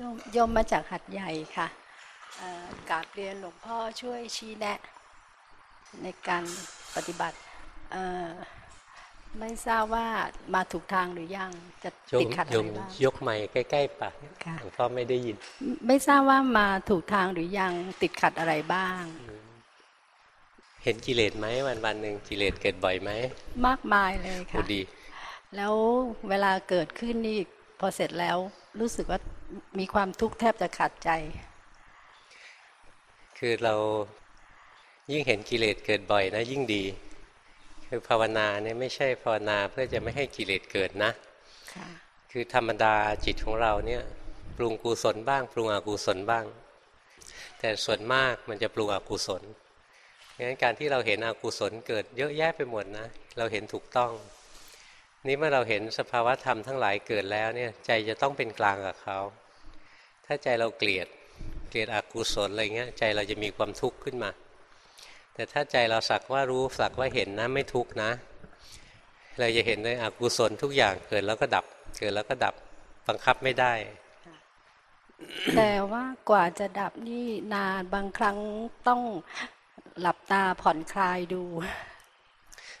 โยมโยมมาจากหัดใหญ่ค่ะเอ่อกราบเรียนหลวงพ่อช่วยชี้แนะ ในการปฏิบัติเอ่อไม่ทราบว่ามาถูกทางหรือยังจะโยติดมขัดโยอะไรมบ้างยกไมค์ใกล้ๆปากค่ะหลวงพ่อไม่ได้ยิน ไม่ทราบว่ามาถูกทางหรือยังติดขัดอะไรบ้าง เห็นกิเลสไหมวันวันๆหนึ่งกิเลสเกิดบ่อยไหมมากมายเลยโอ้ค่ะดี แล้วเวลาเกิดขึ้นนี่พอเสร็จแล้วรู้สึกว่า มีความทุกข์แทบจะขาดใจ คือเรายิ่งเห็นกิเลสเกิดบ่อยนะยิ่งดี คือภาวนาเนี่ยไม่ใช่ภาวนาเพื่อจะไม่ให้กิเลสเกิดนะค่ะคือธรรมดาจิตของเราเนี่ยปรุงกุศลบ้าง ปรุงอกุศลบ้าง แต่ส่วนมากมันจะปรุงอกุศลงั้นการที่เราเห็นอกุศลเกิดเยอะแยะไปหมดนะ เราเห็นถูกต้อง นี่เมื่อเราเห็นสภาวะธรรมทั้งหลายเกิดแล้วเนี่ยใจจะต้องเป็นกลางกับเขา ถ้าใจเราเกลียดเกลียดอกุศลอะไรเงี้ยใจเราจะมีความทุกข์ขึ้นมา แต่ถ้าใจเราสักว่ารู้สักว่าเห็นนะไม่ทุกข์นะ เราจะเห็นเลยอกุศลทุกอย่างเกิดแล้วก็ดับ เกิดแล้วก็ดับบังคับไม่ได้ แต่ว่ากว่าจะดับนี่นานบางครั้งต้องหลับตาผ่อนคลายดู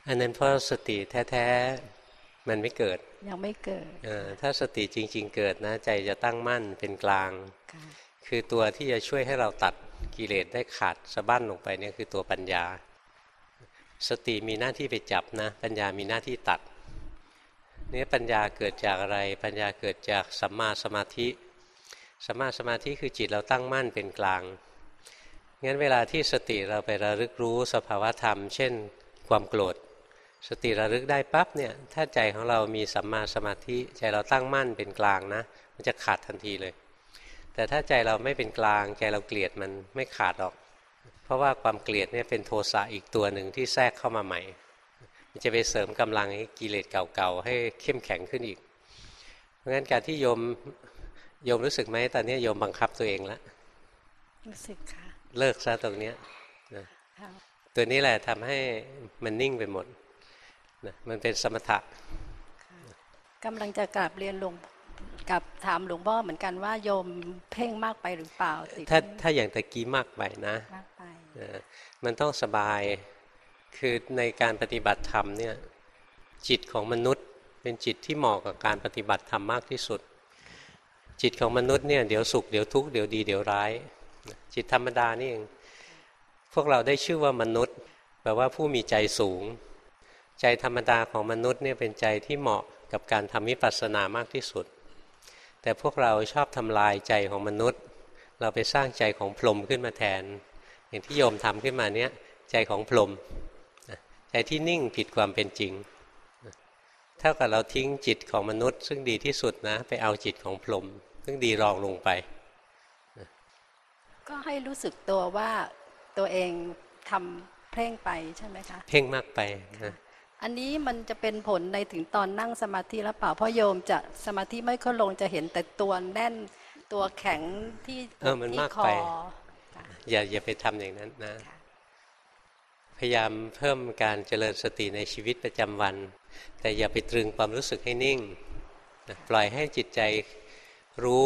อันนั้นเพราะสติแท้ๆ มันไม่เกิด ยังไม่เกิดเออถ้าสติจริง ๆ เกิดนะ ใจจะตั้งมั่นเป็นกลางค่ะคือตัวที่จะช่วยให้เราตัดกิเลสได้ขาดสะบั้นลงไปเนี่ยคือตัวปัญญา สติมีหน้าที่ไปจับนะ ปัญญามีหน้าที่ตัดเนี่ยปัญญาเกิดจากอะไร ปัญญาเกิดจากสัมมาสมาธิสัมมาสมาธิคือจิตเราตั้งมั่นเป็นกลางงั้นเวลาที่สติเราไประลึกรู้สภาวธรรม เช่น ความโกรธ สติระลึกได้ปั๊บเนี่ยถ้าใจของเรามีสัมมาสมาธิใจเราตั้งมั่นเป็นกลางนะ มันจะขาดทันทีเลย แต่ถ้าใจเราไม่เป็นกลางใจเราเกลียดมันไม่ขาดหรอก เพราะว่าความเกลียดเนี่ยเป็นโทสะอีกตัวหนึ่งที่แทรกเข้ามาใหม่ มันจะไปเสริมกำลังให้กิเลสเก่าๆให้เข้มแข็งขึ้นอีก เพราะงั้นการที่โยมโยมรู้สึกไหมตอนนี้โยมบังคับตัวเองแล้วรู้สึกค่ะเลิกซะตรงเนี้ยนะค่ะตัวนี้แหละทำให้มันนิ่งไปหมด นะมันเป็นสมถะกำลังจะกราบเรียนหลวงกับถามหลวงพ่อเหมือนกันว่าโยมเพ่งมากไปหรือเปล่าติดถ้าถ้าอย่างตะกี้มากไปนะมากไปเออมันต้องสบายคือในการปฏิบัติธรรมเนี่ยจิตของมนุษย์เป็นจิตที่เหมาะกับการปฏิบัติธรรมมากที่สุด จิตของมนุษย์เนี่ยเดี๋ยวสุขเดี๋ยวทุกข์เดี๋ยวดีเดี๋ยวร้าย จิตธรรมดานี่เองพวกเราได้ชื่อว่ามนุษย์แปลว่าผู้มีใจสูง ใจธรรมดาของมนุษย์เนี่ยเป็นใจที่เหมาะกับการทำวิปัสสนามากที่สุด แต่พวกเราชอบทำลายใจของมนุษย์ เราไปสร้างใจของพรหมขึ้นมาแทน อย่างที่โยมทำขึ้นมาเนี้ยใจของพรหมนะใจที่นิ่งผิดความเป็นจริงนะเท่ากับเราทิ้งจิตของมนุษย์ ซึ่งดีที่สุดนะ ไปเอาจิตของพรหมซึ่งดีรองลงไป ก็ให้รู้สึกตัวว่าตัวเองทำเพ่งไปใช่ไหมคะ เพ่งมากไปนะ อันนี้มันจะเป็นผลในถึงตอนนั่งสมาธิแล้วเปล่าเพราะโยมจะสมาธิไม่ค่อยลงจะเห็นแต่ตัวแน่นตัวแข็งที่เออมันที่มากคอไปค่ะอย่าอย่าไปทำอย่างนั้นนะค่ะพยายามเพิ่มการเจริญสติในชีวิตประจำวัน แต่อย่าไปตรึงความรู้สึกให้นิ่งนะปล่อยให้จิตใจรู้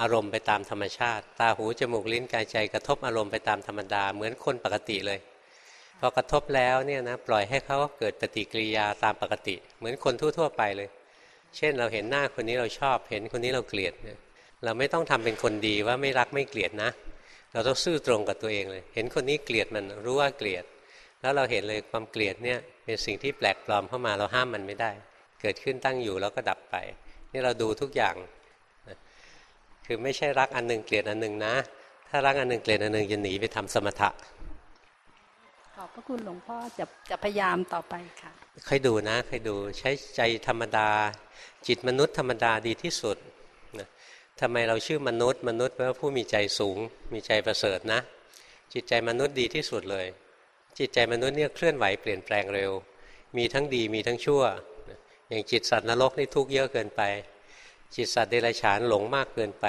อารมณ์ไปตามธรรมชาติ ตาหูจมูกลิ้นกายใจกระทบอารมณ์ไปตามธรรมดา เหมือนคนปกติเลย พอกระทบแล้วเนี่ยนะปล่อยให้เขาเกิดปฏิกิริยาตามปกติ เหมือนคนทั่วๆไปเลย เช่นเราเห็นหน้าคนนี้เราชอบ เห็นคนนี้เราเกลียดเนี่ยเราไม่ต้องทำเป็นคนดีว่าไม่รักไม่เกลียดนะ เราต้องซื่อตรงกับตัวเองเลย เห็นคนนี้เกลียดมันรู้ว่าเกลียด แล้วเราเห็นเลยความเกลียดเนี่ยเป็นสิ่งที่แปลกปลอมเข้ามาเราห้ามมันไม่ได้ เกิดขึ้นตั้งอยู่แล้วก็ดับไป นี่เราดูทุกอย่าง คือไม่ใช่รักอันหนึ่งเกลียดอันหนึ่งนะ ถ้ารักอันหนึ่งเกลียดอันหนึ่งจะหนีไปทำสมถะ อบพระคุณหลวงพ่อจะจะพยายามต่อไปค่ะค่อยดูนะค่อยดูใช้ใจธรรมดา จิตมนุษย์ธรรมดาดีที่สุดนะทำไมเราชื่อมนุษย์ มนุษย์แปลว่าผู้มีใจสูง มีใจประเสริฐนะ จิตใจมนุษย์ดีที่สุดเลย จิตใจมนุษย์เนี่ยเคลื่อนไหวเปลี่ยนแปลงเร็ว มีทั้งดีมีทั้งชั่ว อย่างจิตสัตว์นรกนี่ทุกข์เยอะเกินไป จิตสัตว์เดรัจฉานหลงมากเกินไป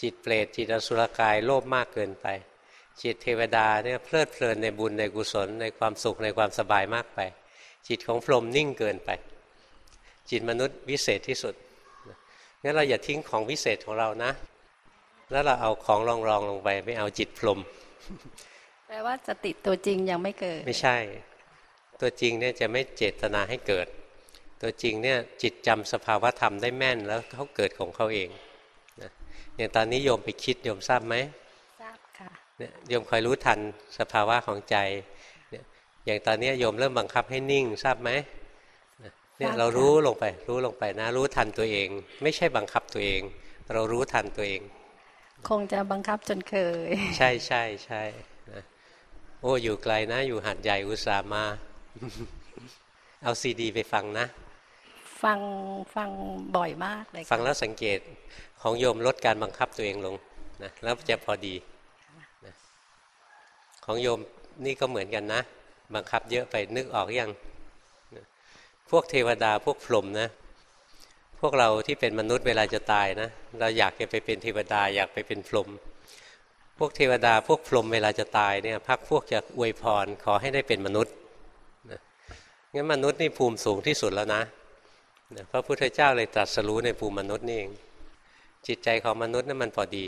จิตเปรตจิตอสุรกายโลภมากเกินไป จิตเทวดาเนี่ยเพลิดเพลินในบุญในกุศลในความสุขในความสบายมากไป จิตของพรหมนิ่งเกินไป จิตมนุษย์วิเศษที่สุดงั้นเราอย่าทิ้งของวิเศษของเรานะ แล้วเราเอาของรองรองๆลงไป ไม่เอาจิตพรหมแปลว่าสติตัวจริงยังไม่เกิด ไม่ใช่ ตัวจริงเนี่ยจะไม่เจตนาให้เกิด ตัวจริงเนี่ยจิตจำสภาวะธรรมได้แม่นแล้วเขาเกิดของเขาเองนะอย่างตอนนี้โยมไปคิดโยมทราบไหม โยมคอยรู้ทันสภาวะของใจเนี่ยอย่างตอนนี้โยมเริ่มบังคับให้นิ่งทราบไหมเนี่ยเรารู้ลงไป รู้ลงไปนะ รู้ทันตัวเอง ไม่ใช่บังคับตัวเอง เรารู้ทันตัวเอง คงจะบังคับจนเคย ใช่ใช่ใช่นะโอ้อยู่ไกลนะ อยู่หัดใหญ่อุตส่าห์มา เอาซีดีไปฟังนะ ฟังฟังบ่อยมากเลยค่ะฟังแล้วสังเกตของโยมลดการบังคับตัวเองลงนะแล้วจะพอดีนะ ของโยมนี่ก็เหมือนกันนะ บังคับเยอะไปนึกออกอยัง พวกเทวดาพวกพรหมนะ พวกเราที่เป็นมนุษย์เวลาจะตายนะ เราอยากจะไปเป็นเทวดาอยากไปเป็นพรหมพวกเทวดาพวกพรหมเวลาจะตายเนี่ยพักพวกจะอวยพรขอให้ได้เป็นมนุษย์งั้นมนุษย์นี่ภูมิสูงที่สุดแล้วนะพระพุทธเจ้าเลยตรัสรู้ในภูมิมนุษย์นี่เองจิตใจของมนุษย์นั้นมันพอดี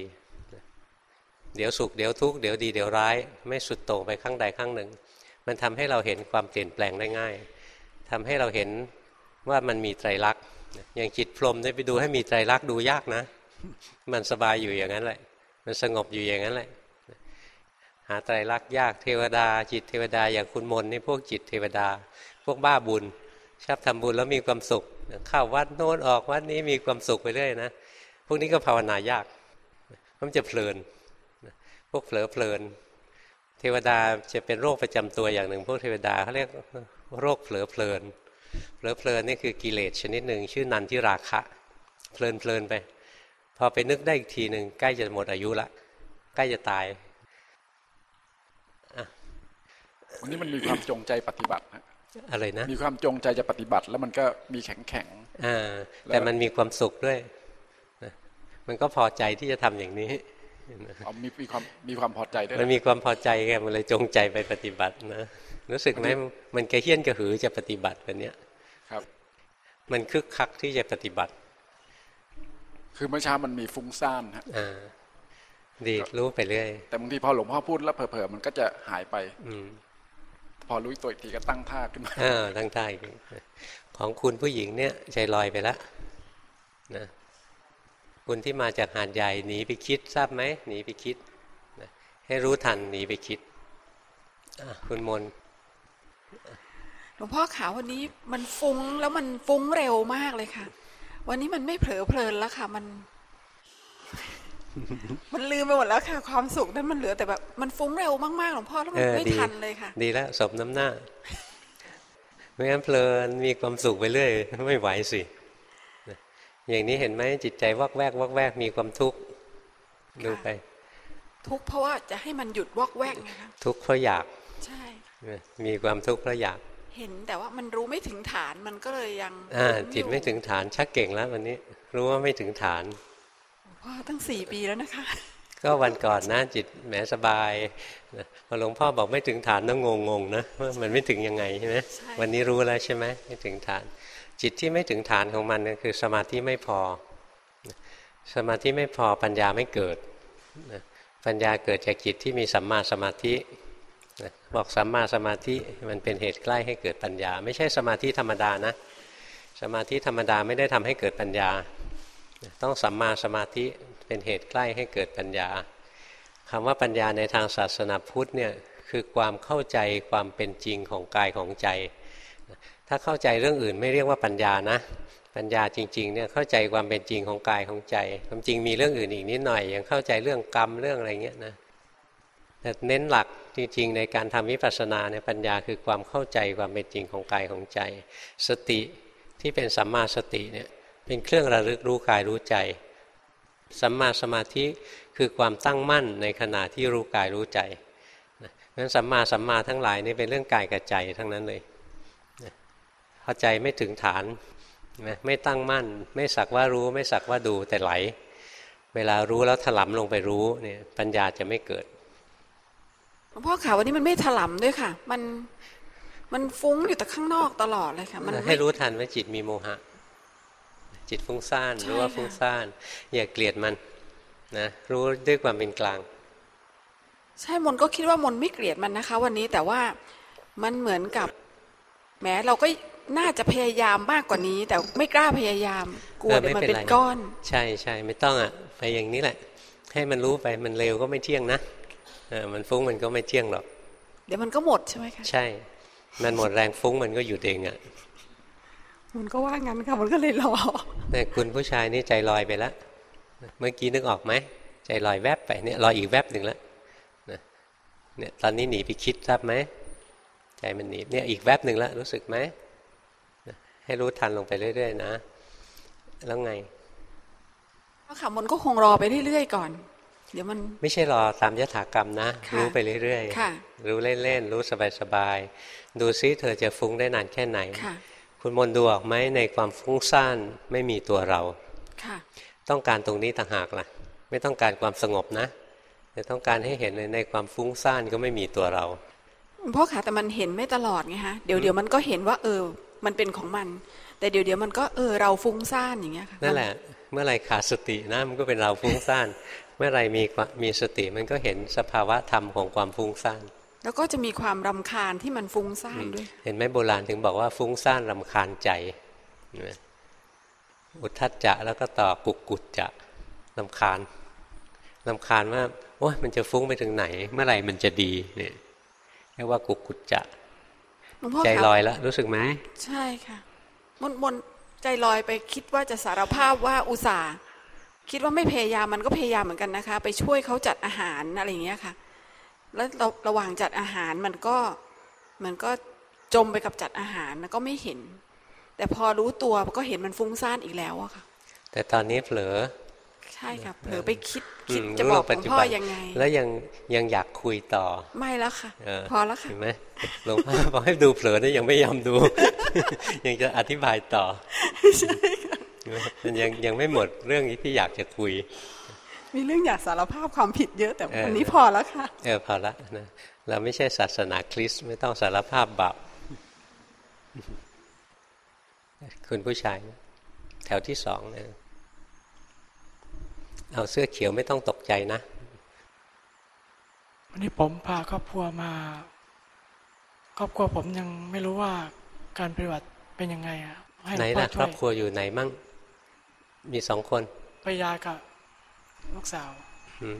เดี๋ยวสุขเดี๋ยวทุกข์เดี๋ยวดีเดี๋ยวร้าย ไม่สุดโต่งไปข้างใดข้างหนึ่ง มันทำให้เราเห็นความเปลี่ยนแปลงได้ง่ายทำให้เราเห็นว่ามันมีไตรลักษณ์อย่างจิตพรมได้ไปดูให้มีไตรลักษณ์ดูยากนะ มันสบายอยู่อย่างนั้นแหละ มันสงบอยู่อย่างนั้นแหละ หาไตรลักษณ์ยากเทวดา จิตเทวดาอย่างคุณมนนี่พวกจิตเทวดา พวกบ้าบุญชอบทำบุญแล้วมีความสุขเข้าวัดโน้นออกวัดนี้มีความสุขไปเรื่อยนะพวกนี้ก็ภาวนายากมันจะเพลิน พวกเผลอเพลิน เทวดาจะเป็นโรคประจำตัวอย่างหนึ่ง พวกเทวดาเขาเรียกโรคเผลอเพลิน เผลอเพลินนี่คือกิเลสชนิดหนึ่งชื่อนันทิราคะ เพลินเพลินไป พอไปนึกได้อีกทีหนึ่งใกล้จะหมดอายุละใกล้จะตายวันนี้มันมีความจงใจปฏิบัติฮะอะไรนะมีความจงใจจะปฏิบัติ แล้วมันก็มีแข็งแข็งอ่าแต่มันมีความสุขด้วยนะมันก็พอใจที่จะทำอย่างนี้ๆ เอามีมีความมีความพอใจด้วยมันนะมีความพอใจไงมันเลยจงใจไปปฏิบัตินะรู้สึกไหมมันกระเฮี้ยนกระหือจะปฏิบัติแบบเนี้ยครับ มันคึกคักที่จะปฏิบัติ คือเมื่อเช้ามันมีฟุ้งซ่านฮะอ่าดีรู้ไปเรื่อยแต่บางทีพอหลวงพ่อพูดแล้วเผลอๆมันก็จะหายไป อืมพอรู้ตัวอีกทีก็ตั้งท่าขึ้นมาอ่าตั้งใจของคุณผู้หญิงเนี่ยใจลอยไปแล้วนะ คุณที่มาจากหาดใหญ่หนีไปคิดทราบไหมหนีไปคิดนะให้รู้ทันหนีไปคิดอะคุณมนต์หลวงพ่อขาวันนี้มันฟุ้งแล้วมันฟุ้งเร็วมากเลยค่ะ วันนี้มันไม่เผลอเพลินแล้วค่ะ มัน มันลืมไปหมดแล้วค่ะ ความสุขนั้นมันเหลือแต่แบบมันฟุ้งเร็วมากๆหลวงพ่อแล้วมันไม่ทันเลยค่ะ ดีแล้วสมน้ำหน้าไม่งั้นเพลินมีความสุขไปเรื่อยไม่ไหวสินะ อย่างนี้เห็นไหมจิตใจวักแวกวักแวกมีความทุกข์ดูไป ทุกข์เพราะว่าจะให้มันหยุดวอกแวกไงคะทุกข์เพราะอยากใช่นะมีความทุกข์เพราะอยาก เห็นแต่ว่ามันรู้ไม่ถึงฐานมันก็เลยยังอ่าฟุ้งอยู่จิตไม่ถึงฐานชักเก่งแล้ววันนี้ รู้ว่าไม่ถึงฐานหลวงพ่อตั้งสี่ปีแล้วนะคะ ก็วันก่อนนะจิตแหมสบายนะพอหลวงพ่อบอกไม่ถึงฐานต้องงงๆนะว่ามันไม่ถึงยังไงใช่ไหมใช่วันนี้รู้แล้วใช่ไหมไม่ถึงฐาน จิตที่ไม่ถึงฐานของมันคือสมาธิไม่พอ สมาธิไม่พอปัญญาไม่เกิด ปัญญาเกิดจากจิตที่มีสัมมาสมาธิบอกสัมมาสมาธิมันเป็นเหตุใกล้ให้เกิดปัญญา ไม่ใช่สมาธิธรรมดานะ สมาธิธรรมดาไม่ได้ทำให้เกิดปัญญา ต้องสัมมาสมาธิเป็นเหตุใกล้ให้เกิดปัญญาคำว่าปัญญาในทางศาสนาพุทธเนี่ยคือความเข้าใจความเป็นจริงของกายของใจ ถ้าเข้าใจเรื่องอื่นไม่เรียกว่าปัญญานะ ปัญญาจริงๆเนี่ยเข้าใจความเป็นจริงของกายของใจความจริงมีเรื่องอื่นอีกนิดหน่อยอย่างเข้าใจเรื่องกรรมเรื่องอะไรเงี้ยนะแต่เน้นหลักจริงๆในการทำวิปัสสนาเนี่ยปัญญาคือความเข้าใจความเป็นจริงของกายของใจ สติที่เป็นสัมมาสติเนี่ยเป็นเครื่องระลึกรู้กายรู้ใจ สัมมาสมาธิคือความตั้งมั่นในขณะที่รู้กายรู้ใจนะนั้นสัมมาสัมมาทั้งหลายนี่เป็นเรื่องกายกับใจทั้งนั้นเลย พอใจไม่ถึงฐานนะไม่ตั้งมั่น ไม่สักว่ารู้ ไม่สักว่าดูแต่ไหล เวลารู้แล้วถลำลงไปรู้เนี่ยปัญญาจะไม่เกิดหลวงพ่อขาวันนี้มันไม่ถลำด้วยค่ะ มันมันฟุ้งอยู่แต่ข้างนอกตลอดเลยค่ะ มันให้ไม่รู้ทันว่าจิตมีโมหะ จิตฟุ้งซ่านใช่รู้ว่าค่ะฟุ้งซ่าน อย่าเกลียดมันนะรู้ด้วยความเป็นกลาง ใช่มนก็คิดว่ามนไม่เกลียดมันนะคะ วันนี้แต่ว่ามันเหมือนกับแหมเราก็ น่าจะพยายามมากกว่านี้ แต่ไม่กล้าพยายาม กลัวเออเดี๋ยวมันไม่เป็เป็นนไรก้อน ใช่ใช่ไม่ต้องอะไปอย่างนี้แหละ ให้มันรู้ไปมันเร็วก็ไม่เที่ยงนะเออมันฟุ้งมันก็ไม่เที่ยงหรอก เดี๋ยวมันก็หมดใช่ไหมคะใช่ มันหมดแรงฟุ้งมันก็หยุดเองอะมันก็ว่างั้นค่ะมันก็เลยรอแต่คุณผู้ชายนี่ใจลอยไปแล้วเมื่อกี้นึกออกไหมใจลอยแวบไปเนี่ยลอยอีกแวบหนึ่งแล้วนะเนี่ยตอนนี้หนีไปคิดทราบไหมใจมันหนีเนี่ยอีกแวบหนึ่งแล้วรู้สึกไหมนะ ให้รู้ทันลงไปเรื่อย ๆ นะ แล้วไงเพราะค่ะมนก็คงรอไปเรื่อย ๆ ก่อน เดี๋ยวมัน ไม่ใช่รอตามยถากรรมนะค่ะรู้ไปเรื่อยค่ะๆรู้เล่นๆรู้สบายๆดูซิเธอจะฟุ้งได้นานแค่ไหนค่ะคุณมนต์ดูออกไหมในความฟุ้งซ่านไม่มีตัวเราค่ะต้องการตรงนี้ต่างหากล่ะ ไม่ต้องการความสงบนะแต่ต้องการให้เห็นเลยในความฟุ้งซ่านก็ไม่มีตัวเราพ่อค่ะแต่มันเห็นไม่ตลอดไงฮะเดี๋ยวเดี๋ยวมันก็เห็นว่าเออ มันเป็นของมัน แต่เดี๋ยวเดี๋ยวมันก็เออเราฟุ้งซ่านอย่างเงี้ยค่ะนั่นแหละ เมื่อไหรขาดสตินะมันก็เป็นเราฟุ้งซ่าน เมื่อไหรมีความมีสติมันก็เห็นสภาวะธรรมของความฟุ้งซ่านแล้วก็จะมีความรำคาญที่มันฟุ้งซ่านด้วย เห็นไหมโบราณถึงบอกว่าฟุ้งซ่านรำคาญใจเห็นไหมอุทธัจจะแล้วก็ต่อกุกกุจจะรำคาญรำคาญว่าโอ้ยมันจะฟุ้งไปถึงไหน เมื่อไหร่มันจะดีเนี่ยเรียกว่ากุกกุจจะ หลวงพ่อใจคะลอยแล้วรู้สึกไหมใช่ค่ะมนมนใจลอยไปคิดว่าจะสารภาพว่าอุตส่าห์คิดว่าไม่พยายามมันก็พยายามเหมือนกันนะคะ ไปช่วยเขาจัดอาหารอะไรอย่างเงี้ยค่ะ แล้วระระหว่างจัดอาหารมันก็มันก็จมไปกับจัดอาหารแล้วก็ไม่เห็น แต่พอรู้ตัวก็เห็นมันฟุ้งซ่านอีกแล้วอะค่ะ แต่ตอนนี้เผลอ ใช่ค่ะเผลอไปคิดคิดมจะรู้บอกหลปัจวงจุพ่อบันยังไง แล้วยังยังอยากคุยต่อ ไม่แล้วค่ะเออพอแล้วค่ะเห็นไหมหลวงพ่อบอกให้ดูเผลอเนี่ยยังไม่ยอมดู ยังจะอธิบายต่อเห็นไหมมันยังยังไม่หมดเรื่องที่อยากจะคุย มีเรื่องอยากสารภาพความผิดเยอะแต่เออวันนี้พอแล้วค่ะเออพอละนะเราไม่ใช่ศาสนาคริสต์ไม่ต้องสารภาพบาปคุณผู้ชายนะแถวที่สองนะ เอาเสื้อเขียวไม่ต้องตกใจนะ วันนี้ผมพาครอบครัวมา ครอบครัวผมยังไม่รู้ว่าการปฏิบัติเป็นยังไงอะให้หไหลนวงพ่อล่ะคช่รวอยบครัวอยู่ไหนมั่ง มีสองคนไปยากับลูกสาวอืม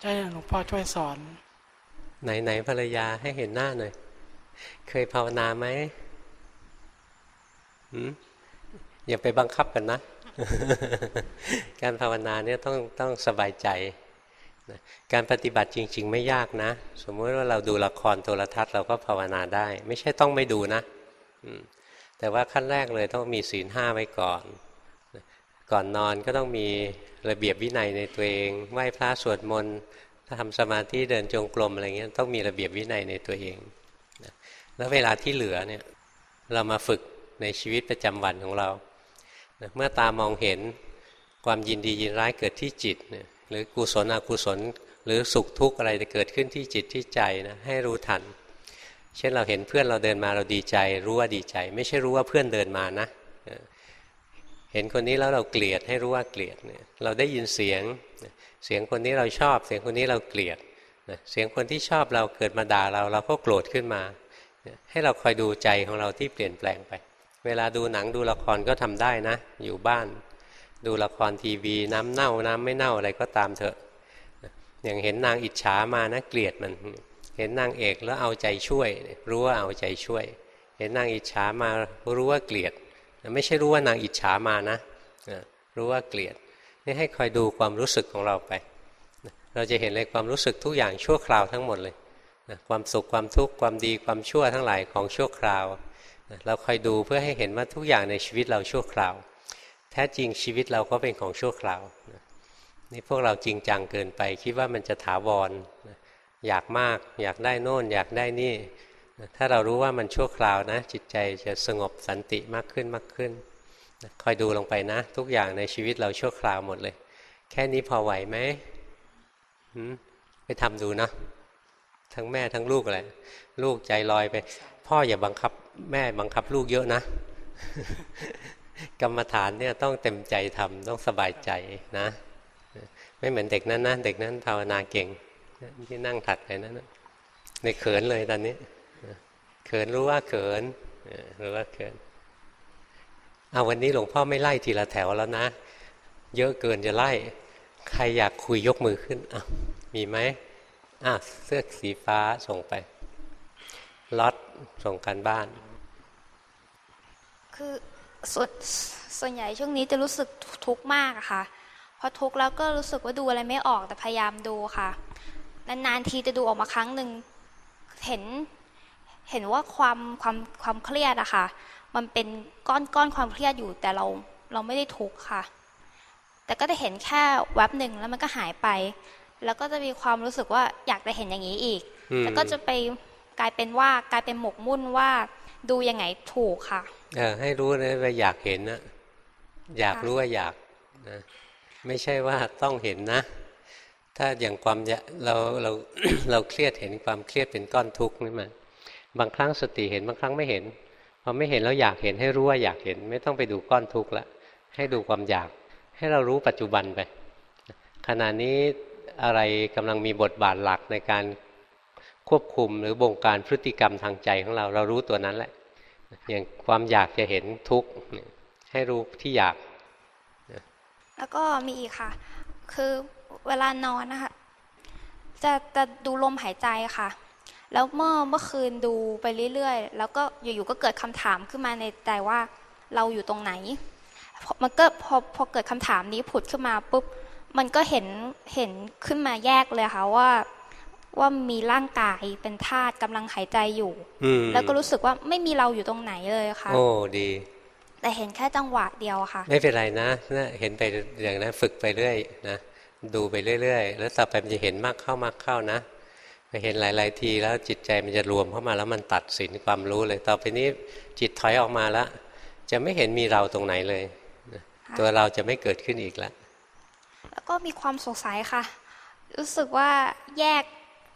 ใช่หลวงพ่อช่วยสอน ไหนไหนภรรยาให้เห็นหน้าหน่อย เคยภาวนาไหมหืมอย่าไปบังคับกันนะ การภาวนาเนี่ยต้องต้องสบายใจนะการปฏิบัติจริง ๆ ไม่ยากนะ สมมติว่าเราดูละครโทรทัศน์เราก็ภาวนาได้ ไม่ใช่ต้องไม่ดูนะแต่ว่าขั้นแรกเลยต้องมีศีลห้าไว้ก่อน ก่อนนอนก็ต้องมีระเบียบวินัยในตัวเองไหว้พระสวดมนต์ถ้าทำสมาธิเดินจงกรมอะไรเงี้ยต้องมีระเบียบวินัยในตัวเองแล้วเวลาที่เหลือเนี่ยเรามาฝึกในชีวิตประจำวันของเรา เมื่อตามองเห็นความยินดียินร้ายเกิดที่จิตหรือกุศลอกุศล หรือสุขทุกข์อะไรจะเกิดขึ้นที่จิตที่ใจนะให้รู้ทัน เช่นเราเห็นเพื่อนเราเดินมาเราดีใจ รู้ว่าดีใจ ไม่ใช่รู้ว่าเพื่อนเดินมานะเห็นคนนี้แล้วเราเกลียดให้รู้ว่าเกลียดเนี่ยเราได้ยินเสียงเสียงคนนี้เราชอบ เสียงคนนี้เราเกลียดเสียงคนที่ชอบเราเกิดมาด่าเราเราก็โกรธขึ้นมา ให้เราคอยดูใจของเราที่เปลี่ยนแปลงไป เวลาดูหนังดูละครก็ทำได้นะ อยู่บ้าน ดูละครทีวี น้ำเน่า น้ำไม่เน่าอะไรก็ตามเถอะ อย่างเห็นนางอิจฉามานะเกลียดมัน เห็นนางเอกแล้วเอาใจช่วย รู้ว่าเอาใจช่วย เห็นนางอิจฉามารู้ว่าเกลียด ไม่ใช่รู้ว่านางอิจฉามานะ รู้ว่าเกลียดนี่ให้คอยดูความรู้สึกของเราไป เราจะเห็นเลยความรู้สึกทุกอย่างชั่วคราวทั้งหมดเลยความสุขความทุกข์ความดีความชั่วทั้งหลายของชั่วคราว เราคอยดูเพื่อให้เห็นว่าทุกอย่างในชีวิตเราชั่วคราว แท้จริงชีวิตเราก็เป็นของชั่วคราวนี่พวกเราจริงจังเกินไป คิดว่ามันจะถาวรอยากมากอยากได้โน่น อยากได้นี่ ถ้าเรารู้ว่ามันชั่วคราวนะ จิตใจจะสงบสันติมากขึ้นมากขึ้น คอยดูลงไปนะ ทุกอย่างในชีวิตเราชั่วคราวหมดเลย แค่นี้พอไหวไหมไปทำดูนะ ทั้งแม่ทั้งลูกอะไรลูกใจลอยไป พ่ออย่าบังคับแม่บังคับลูกเยอะนะ กรรมฐานเนี่ยต้องเต็มใจทำต้องสบายใจนะ ไม่เหมือนเด็กนั้นนะเด็กนั้นภาวนาเก่งที่นั่งถัดไปนั้นนะในเขินเลยตอนนี้เขินรู้ว่าเขินรู้ว่าเขินเอาวันนี้หลวงพ่อไม่ไล่ทีละแถวแล้วนะ เยอะเกินจะไล่ ใครอยากคุยยกมือขึ้นอะมีไหมอะเสื้อสีฟ้าส่งไปล็อต ส่งกันบ้าน คือส่วนส่วนใหญ่ช่วงนี้จะรู้สึกทุกข์มากอะค่ะพอทุกข์แล้วก็รู้สึกว่าดูอะไรไม่ออกแต่พยายามดูค่ะ นานๆทีจะดูออกมาครั้งหนึ่งเห็นเห็นว่าความความความเครียดอะค่ะ มันเป็นก้อนก้อนความเครียดอยู่แต่เราเราไม่ได้ทุกข์ค่ะ แต่ก็จะเห็นแค่แวบหนึ่งแล้วมันก็หายไป แล้วก็จะมีความรู้สึกว่าอยากจะเห็นอย่างนี้อีกอืมแล้วก็จะไป กลายเป็นว่ากลายเป็นหมกมุ่นว่าดูยังไงถูกค่ะเออให้รู้นะว่าอยากเห็นนะอยากรู้ว่าอยากนะไม่ใช่ว่าต้องเห็นนะ ถ้าอย่างความเราเราเราเครียดเห็นความเครียดเป็นก้อนทุกข์นี่มาบางครั้งสติเห็นบางครั้งไม่เห็นพอไม่เห็นแล้วอยากเห็นให้รู้ว่าอยากเห็น ไม่ต้องไปดูก้อนทุกข์ละให้ดูความอยาก ให้เรารู้ปัจจุบันไปขณะนี้อะไรกำลังมีบทบาทหลักในการ ควบคุมหรือบงการพฤติกรรมทางใจของเรา เรารู้ตัวนั้นแหละ อย่างความอยากจะเห็นทุกข์ให้รู้ที่อยาก แล้วก็มีอีกค่ะ คือเวลานอนนะคะ จะจะดูลมหายใจค่ะ แล้วเมื่อเมื่อคืนดูไปเรื่อยๆ แล้วก็อยู่ๆก็เกิดคำถามขึ้นมาในใจว่าเราอยู่ตรงไหน มันก็พอพอเกิดคำถามนี้ผุดขึ้นมาปุ๊บ มันก็เห็นเห็นขึ้นมาแยกเลยค่ะว่า ว่ามีร่างกายเป็นธาตุกำลังหายใจอยู่อืมแล้วก็รู้สึกว่าไม่มีเราอยู่ตรงไหนเลยค่ะ โอ้ดี แต่เห็นแค่จังหวะเดียวอะค่ะ ไม่เป็นไรนะนะเห็นไปอย่างนั้นฝึกไปเรื่อยนะดูไปเรื่อยๆ แล้วต่อไปมันจะเห็นมากเข้ามากเข้านะไปเห็นหลาย ๆ ทีแล้วจิตใจมันจะรวมเข้ามาแล้วมันตัดสินความรู้เลย ต่อไปนี้จิตถอยออกมาแล้วจะไม่เห็นมีเราตรงไหนเลยนะตัวเราจะไม่เกิดขึ้นอีกแล้วแล้วก็มีความสงสัยค่ะ รู้สึกว่าแยก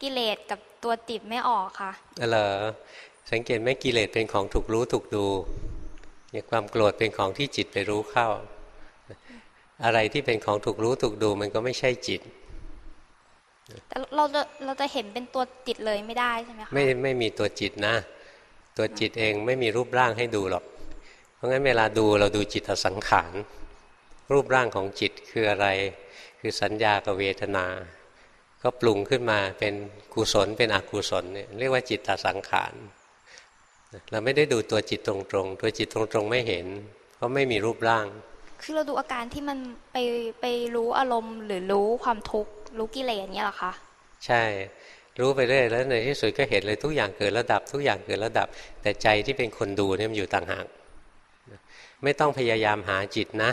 กิเลสกับตัวติดไม่ออกค่ะเหรอสังเกตไหมกิเลสเป็นของถูกรู้ถูกดูอย่างความโกรธเป็นของที่จิตไปรู้เข้า อะไรที่เป็นของถูกรู้ถูกดูมันก็ไม่ใช่จิตแต่เราจะเราจะเห็นเป็นตัวติดเลยไม่ได้ใช่ไหมคะไม่ไม่มีตัวจิตนะ ตัวจิตเองไม่มีรูปร่างให้ดูหรอก เพราะงั้นเวลาดูเราดูจิตสังขารรูปร่างของจิตคืออะไร คือสัญญากับเวทนา ก็ปรุงขึ้นมาเป็นกุศลเป็นอกุศลเนี่ยเรียกว่าจิตตสังขารเราไม่ได้ดูตัวจิตตรงๆ ตัวจิตตรงๆไม่เห็น เพราะไม่มีรูปร่าง คือเราดูอาการที่มันไปไปรู้อารมณ์ หรือรู้ความทุกข์รู้กิเลสเนี้ยเหรอคะใช่ รู้ไปเรื่อยแล้วในที่สุดก็เห็นเลยทุกอย่างเกิดระดับ ทุกอย่างเกิดระดับ แต่ใจที่เป็นคนดูเนี่ยมันอยู่ต่างหากไม่ต้องพยายามหาจิตนะ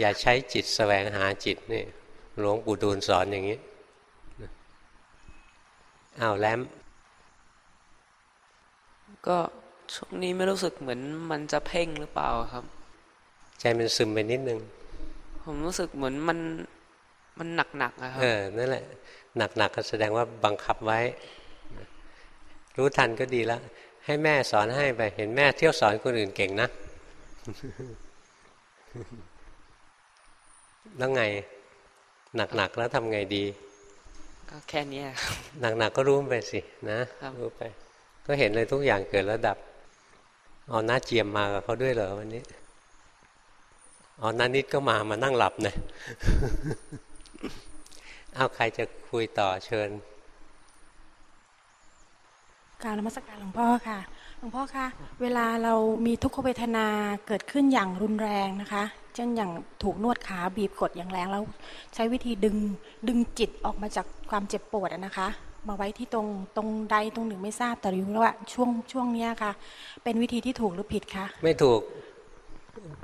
อย่าใช้จิตแสวงหาจิตนี่หลวงปู่ดูลสอนอย่างนี้ อ้าวแลมก็ช่วงนี้ไม่รู้สึกเหมือนมันจะเพ่งหรือเปล่าครับ ใจมันซึมไปนิดนึง ผมรู้สึกเหมือนมันมันหนักหนักๆอะครัเอบอนั่นแหละหนักๆก็แสดงว่าบังคับไว้ รู้ทันก็ดีแล้วให้แม่สอนให้ไปเห็นแม่เที่ยวสอนคนอื่นเก่งนะแล้วไงหนักๆแล้วทำไงดี ก็แค่เนี้ยครับหนักๆก็รู้ไปสินะครับรู้ไป ก็เห็นเลยทุกอย่างเกิดแล้วดับเอาหน้าเจียมมากับเขาด้วยเหรอวันนี้เอาหน้านิดก็มามานั่งหลับนะเอาใครจะคุยต่อเชิญกรารนมัสการหลวงพ่อค่ะหลวงพ่อคะเวลาเรามีทุกขเวทนาเกิดขึ้นอย่างรุนแรงนะคะ เช่นอย่างถูกนวดขาบีบกดอย่างแรงแล้ว ใช้วิธีดึงดึงจิตออกมาจากความเจ็บปวดอะนะคะ มาไว้ที่ตรงตรงใดตรงหนึ่งไม่ทราบแต่รู้ว่าช่วงช่วงเนี้ยค่ะ เป็นวิธีที่ถูกหรือผิดคะไม่ถูก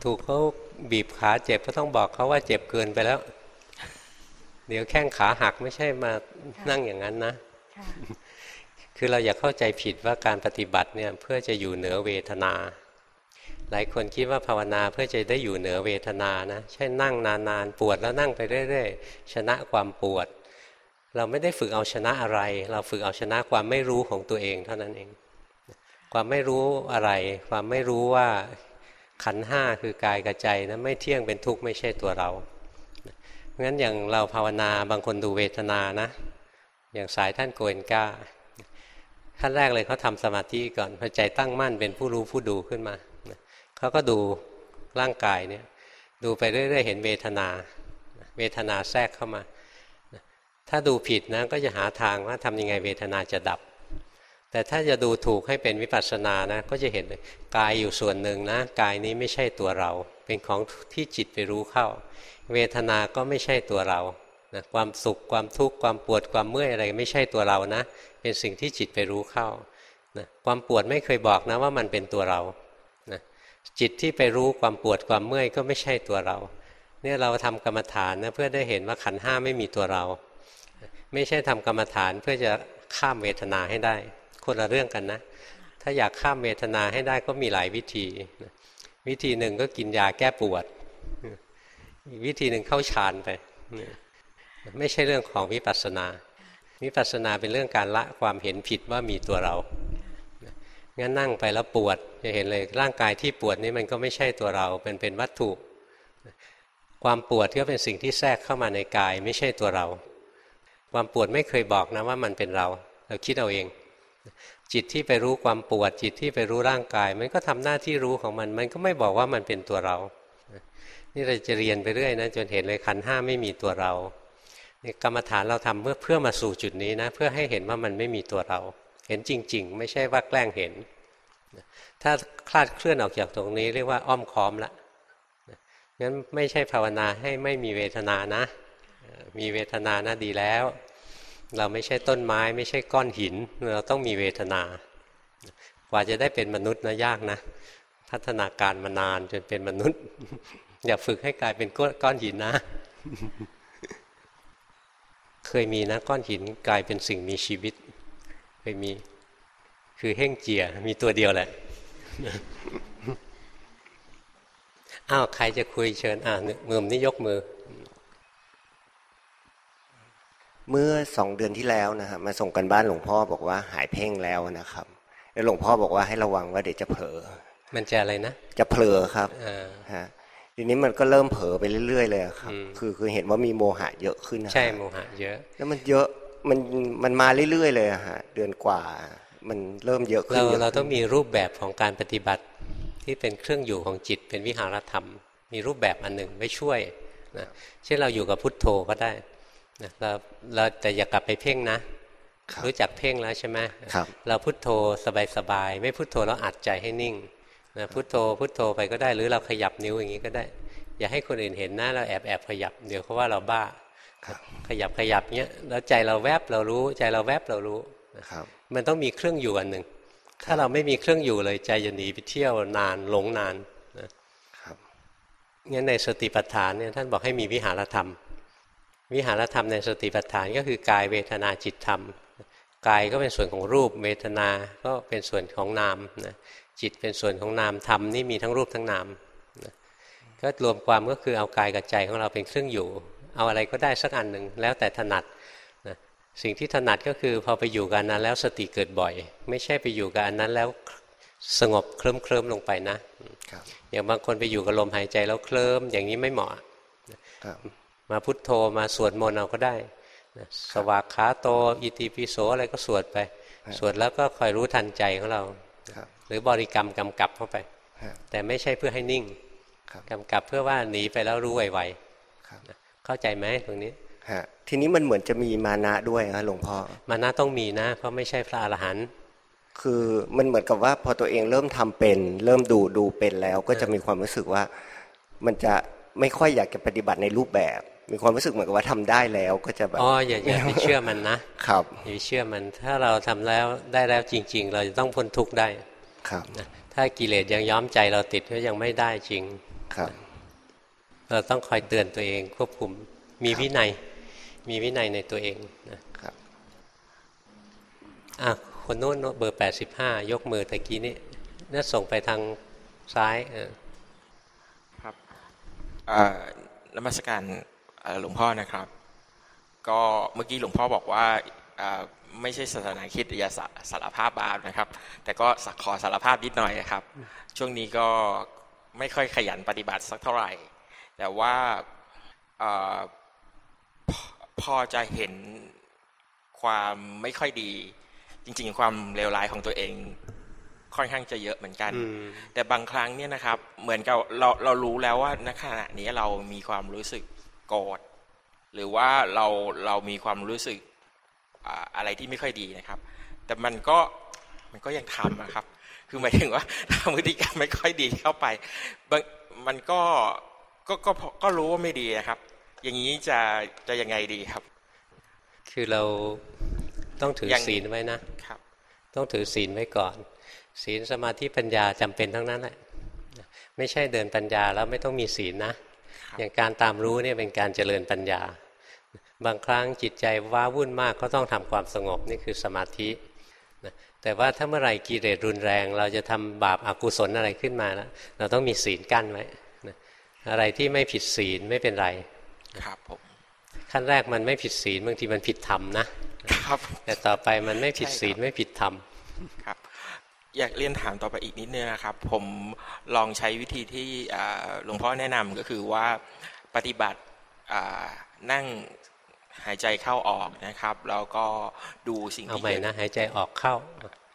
ถูกเขาบีบขาเจ็บก็ต้องบอกเขาว่าเจ็บเกินไปแล้ว เดี๋ยวแข้งขาหักไม่ใช่มานั่งอย่างนั้นนะค่ะคือเราอย่าเข้าใจผิดว่าการปฏิบัติเนี่ยเพื่อจะอยู่เหนือเวทนา หลายคนคิดว่าภาวนาเพื่อจะได้อยู่เหนือเวทนานะใช่นั่งนานๆปวดแล้วนั่งไปเรื่อยๆชนะความปวด เราไม่ได้ฝึกเอาชนะอะไร เราฝึกเอาชนะความไม่รู้ของตัวเองเท่านั้นเอง ความไม่รู้อะไร ความไม่รู้ว่าขันห้าคือกายกับใจนะไม่เที่ยงเป็นทุกข์ไม่ใช่ตัวเราเพราะงั้นอย่างเราภาวนาบางคนดูเวทนานะ อย่างสายท่านโกเอนก้าขั้นแรกเลยเขาทำสมาธิก่อนพอใจตั้งมั่นเป็นผู้รู้ผู้ดูขึ้นมา เขาก็ดูร่างกายเนี่ยดูไปเรื่อยๆเห็นเวทนา เวทนาแทรกเข้ามา ถ้าดูผิดนะก็จะหาทางว่าทำยังไงเวทนาจะดับ แต่ถ้าจะดูถูกให้เป็นวิปัสสนานะก็จะเห็นกายอยู่ส่วนหนึ่งนะกายนี้ไม่ใช่ตัวเรา เป็นของที่จิตไปรู้เข้า เวทนาก็ไม่ใช่ตัวเรานะความสุขความทุกข์ความปวดความเมื่อยอะไรไม่ใช่ตัวเรานะ เป็นสิ่งที่จิตไปรู้เข้านะความปวดไม่เคยบอกนะว่ามันเป็นตัวเรา จิตที่ไปรู้ความปวดความเมื่อยก็ไม่ใช่ตัวเรา เนี่ยเราทำกรรมฐานนะเพื่อได้เห็นว่าขันห้าไม่มีตัวเรา ไม่ใช่ทำกรรมฐานเพื่อจะข้ามเวทนาให้ได้ คนละเรื่องกันนะ ถ้าอยากข้ามเวทนาให้ได้ก็มีหลายวิธี วิธีหนึ่งก็กินยาแก้ปวดวิธีหนึ่งเข้าฌานไป ไม่ใช่เรื่องของวิปัสสนาวิปัสสนาเป็นเรื่องการละความเห็นผิดว่ามีตัวเรา งั้นนั่งไปแล้วปวดจะเห็นเลยร่างกายที่ปวดนี่มันก็ไม่ใช่ตัวเราเป็นเป็นวัตถุ ความปวดก็เป็นสิ่งที่แทรกเข้ามาในกายไม่ใช่ตัวเรา ความปวดไม่เคยบอกนะว่ามันเป็นเรา เราคิดเอาเอง จิตที่ไปรู้ความปวด จิตที่ไปรู้ร่างกาย มันก็ทำหน้าที่รู้ของมัน มันก็ไม่บอกว่ามันเป็นตัวเรา นี่เราจะเรียนไปเรื่อยนะจนเห็นเลยขันห้าไม่มีตัวเรากรรมฐานเราทำเพื่อเพื่อมาสู่จุดนี้นะ เพื่อให้เห็นว่ามันไม่มีตัวเรา เห็นจริง ๆ ไม่ใช่ว่าแกล้งเห็น ถ้าคลาดเคลื่อนออกจากตรงนี้เรียกว่าอ้อมค้อมละงั้นไม่ใช่ภาวนาให้ไม่มีเวทนานะ มีเวทนานะดีแล้ว เราไม่ใช่ต้นไม้ ไม่ใช่ก้อนหิน เราต้องมีเวทนา กว่าจะได้เป็นมนุษย์นะยากนะ พัฒนาการมานานจนเป็นมนุษย์ อย่าฝึกให้กลายเป็นก้อนหินนะ เคยมีนะก้อนหินกลายเป็นสิ่งมีชีวิต ยมี คือเฮ่งเจีย มีตัวเดียวแหละอ้าวใครจะคุยเชิญอ่ามือมนี่ยกมือ เมื่อสองเดือนที่แล้วนะครับมาส่งกันบ้านหลวงพ่อบอกว่าหายเพ่งแล้วนะครับแล้วหลวงพ่อบอกว่าให้ระวังว่าเดี๋ยวจะเผลอ มันจะอะไรนะ จะเผลอครับอ่าฮะทีนี้มันก็เริ่มเผลอไปเรื่อยๆเลยครับอืมคือคือเห็นว่ามีโมหะเยอะขึ้นนะใช่โมหะเยอะ แล้วมันเยอะ มันมันมาเรื่อยๆเลยอะฮะเดือนกว่ามันเริ่มเยอะขึ้นเรายะเราต้องขึ้นมีรูปแบบของการปฏิบัติที่เป็นเครื่องอยู่ของจิตเป็นวิหารธรรม มีรูปแบบอันหนึ่งไว้ช่วยนะเช่นเราอยู่กับพุทโธก็ได้นะเราเราแต่อย่ากลับไปเพ่งนะครับรู้จักเพ่งแล้วใช่ไหมครับเราพุทโธสบายๆไม่พุทโธแล้วอัดใจให้นิ่งนะพุทโธพุทโธไปก็ได้ หรือเราขยับนิ้วอย่างนี้ก็ได้ อย่าให้คนอื่นเห็นนะเราแอบแอบขยับเดี๋ยวเขาว่าเราบ้าครับ ขยับขยับเนี้ยแล้วใจเราแวบเรารู้ ใจเราแวบเรารู้ครับ มันต้องมีเครื่องอยู่อันหนึ่งถ้าเราไม่มีเครื่องอยู่เลยใจจะหนีไปเที่ยวนานหลงนานนะครับงั้นในสติปัฏฐานเนี่ยท่านบอกให้มีวิหารธรรม วิหารธรรมในสติปัฏฐานก็คือกายเวทนาจิตธรรมกายก็เป็นส่วนของรูปเวทนาก็เป็นส่วนของนามนะจิตเป็นส่วนของนามธรรมนี่มีทั้งรูปทั้งนามนะก็รวมความก็คือเอากายกับใจของเราเป็นเครื่องอยู่ เอาอะไรก็ได้สักอันหนึ่งแล้วแต่ถนัดนะสิ่งที่ถนัดก็คือพอไปอยู่กันนั้นแล้วสติเกิดบ่อย ไม่ใช่ไปอยู่กับอันนั้นแล้วสงบเคลิ้มเคลิมลงไปนะครับอย่างบางคนไปอยู่กับลมหายใจแล้วเคลิ้มอย่างนี้ไม่เหมาะครับมาพุทโธมาสวดมนต์เอาก็ได้นะสวากขาโตอิติปิโสอะไรก็สวดไป สวดแล้วก็คอยรู้ทันใจของเราครับหรือบริกรรมกำกับเข้าไปฮะแต่ไม่ใช่เพื่อให้นิ่งครับกำกับเพื่อว่าหนีไปแล้วรู้ไวครับๆ เข้าใจไหมตรงนี้ฮะทีนี้มันเหมือนจะมีมานะด้วยนะหลวงพ่อมานะต้องมีนะ เพราะไม่ใช่พระอรหันต์คือมันเหมือนกับว่าพอตัวเองเริ่มทำเป็น เริ่มดูดูเป็นแล้วก็จะมีความรู้สึกว่า มันจะไม่ค่อยอยากจะปฏิบัติในรูปแบบ มีความรู้สึกเหมือนกับว่าทำได้แล้วก็จะแบบอ๋ออย่าอย่าไปเชื่อมันนะครับอย่าไปเชื่อมันถ้าเราทำแล้วได้แล้วจริง ๆ เราจะต้องพ้นทุกข์ได้ครับนะถ้ากิเลสยังย้อมใจเราติดก็ยังไม่ได้จริงครับ เราต้องคอยเตือนตัวเอง ควบคุมมีวินัย มีวินัยในตัวเองนะครับอะคนโน้นเบอร์แปดสิบห้ายกมือตะกี้นี้น่าส่งไปทางซ้ายเออครับเอ่อนมัสการเอ่อหลวงพ่อนะครับ ก็เมื่อกี้หลวงพ่อบอกว่าเอ่อไม่ใช่ศาสนาคริดอย่าสาสารภาพบาปนะครับ แต่ก็สักขอสารภาพนิดหน่อยครับ ช่วงนี้ก็ไม่ค่อยขยันปฏิบัติสักเท่าไหร่ แต่ว่าเอ่อพอจะเห็นความไม่ค่อยดี จริง ๆ ความเลวร้ายของตัวเองค่อนข้างจะเยอะเหมือนกันอืมแต่บางครั้งเนี่ยนะครับ เหมือนกับเราเรารู้แล้วว่าณขณะนี้เรามีความรู้สึกโกรธหรือว่าเราเรามีความรู้สึกอ่าอะไรที่ไม่ค่อยดีนะครับ แต่มันก็มันก็ยังทำนะครับ คือหมายถึงว่าทำพฤติกรรมไม่ค่อยดีเข้าไปบางมันก็ ก็ก็ก็ก็รู้ว่าไม่ดีนะครับ อย่างนี้จะจะยังไงดีครับ คือเราต้องถือยังศีลไว้นะครับ ต้องถือศีลไว้ก่อน ศีลสมาธิปัญญาจำเป็นทั้งนั้นแหละไม่ใช่เดินปัญญาแล้วไม่ต้องมีศีลนะ อย่างการตามรู้เนี่ยเป็นการเจริญปัญญา บางครั้งจิตใจว้าวุ่นมากก็ต้องทำความสงบนี่คือสมาธินะแต่ว่าถ้าเมื่อไหร่กิเลสรุนแรง เราจะทำบาปอากุศลอะไรขึ้นมาแล้วเราต้องมีศีลกั้นไว้นะ อะไรที่ไม่ผิดศีลไม่เป็นไร ครับผมขั้นแรกมันไม่ผิดศีลบางทีมันผิดธรรมนะครับ แต่ต่อไปมันไม่ผิดศีลใช่ครับไม่ผิดธรรมครับ อยากเรียนถามต่อไปอีกนิดนึงนะครับ ผมลองใช้วิธีที่อ่าหลวงพ่อแนะนำก็คือว่าปฏิบัติอ่านั่งหายใจเข้าออกนะครับ แล้วก็ดูสิ่งเอาที่ใหม่เกิดนะหายใจออกเข้า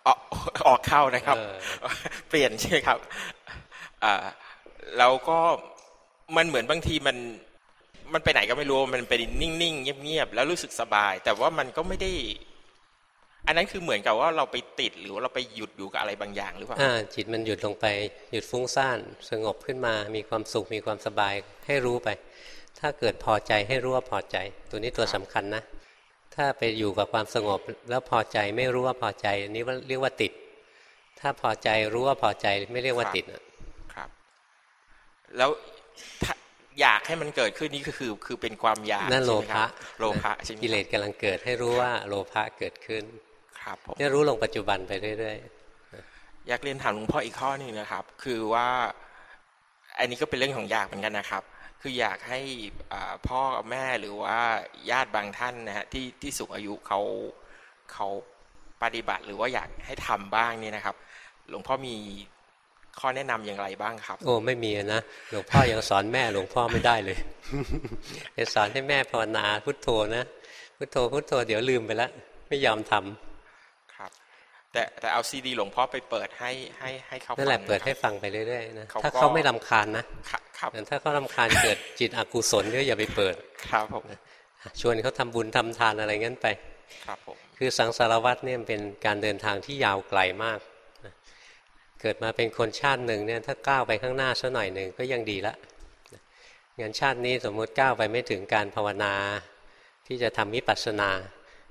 ออกออกเข้านะครับเออเปลี่ยนใช่ไหมครับอ่าแล้วก็ มันเหมือนบางทีมันมันไปไหนก็ไม่รู้มันเป็นนิ่งๆเงียบๆแล้วรู้สึกสบาย แต่ว่ามันก็ไม่ได้ อันนั้นคือเหมือนกับว่าเราไปติดหรือว่าเราไปหยุดอยู่กับอะไรบางอย่างหรือเปล่าอ่าจิตมันหยุดลงไปหยุดฟุ้งซ่านสงบขึ้นมา มีความสุขมีความสบายให้รู้ไป ถ้าเกิดพอใจให้รู้ว่าพอใจ ตัวนี้ตัวสำคัญนะ ถ้าไปอยู่กับความสงบแล้วพอใจไม่รู้ว่าพอใจอันนี้ว่าเรียกว่าติด ถ้าพอใจรู้ว่าพอใจไม่เรียกว่าติดอะครับ แล้วถ้า อยากให้มันเกิดขึ้นนี่ก็คือคือเป็นความอยากนั่นโลใช่ไหมคภะรับโลภะใช่ไหมกิเลสกำลังเกิดให้รู้ว่าโลภะเกิดขึ้น ครับผมเนี่ยรู้ลงปัจจุบันไปเรื่อยอยากเรียนถามหลวงพ่ออีกข้อหนึ่งนะครับ คือว่าอันนี้ก็เป็นเรื่องของอยากเหมือนกันนะครับ คืออยากให้อ่าพ่อกับแม่หรือว่าญาติบางท่านนะฮะที่ที่สูงอายุเขาเขาปฏิบัติหรือว่าอยากให้ทำบ้างเนี่ยนะครับ หลวงพ่อมี ข้อแนะนำอย่างไรบ้างครับๆโอ้ไม่มีนะหลวงพ่อยังสอนแม่หลวงพ่อไม่ได้เลยจะสอนให้แม่ภาวนาพุทโธนะพุทโธพุทโธเดี๋ยวลืมไปแล้วไม่ยอมทำครับ แต่แต่เอาซีดีหลวงพ่อไปเปิดให้ให้ให้เขานั่นแหละฟังเปิดครับให้ฟังไปเรื่อยๆนะเขาถ้าก็เขาไม่ลำคาญนะครับครับแต่ถ้าเขาลำคาญเกิดจิตอกุศลก็อย่าไปเปิดครับผมชวนเขาทำบุญทำทานอะไรงั้นไป ครับผมคือสังสารวัตรเนี่ยเป็นการเดินทางที่ยาวไกลมากนะ เกิดมาเป็นคนชาติหนึ่งเนี่ยถ้าก้าวไปข้างหน้าสักหน่อยหนึ่งก็ยังดีละนะงั้นชาตินี้สมมุติก้าวไปไม่ถึงการภาวนา ที่จะทำวิปัสสนา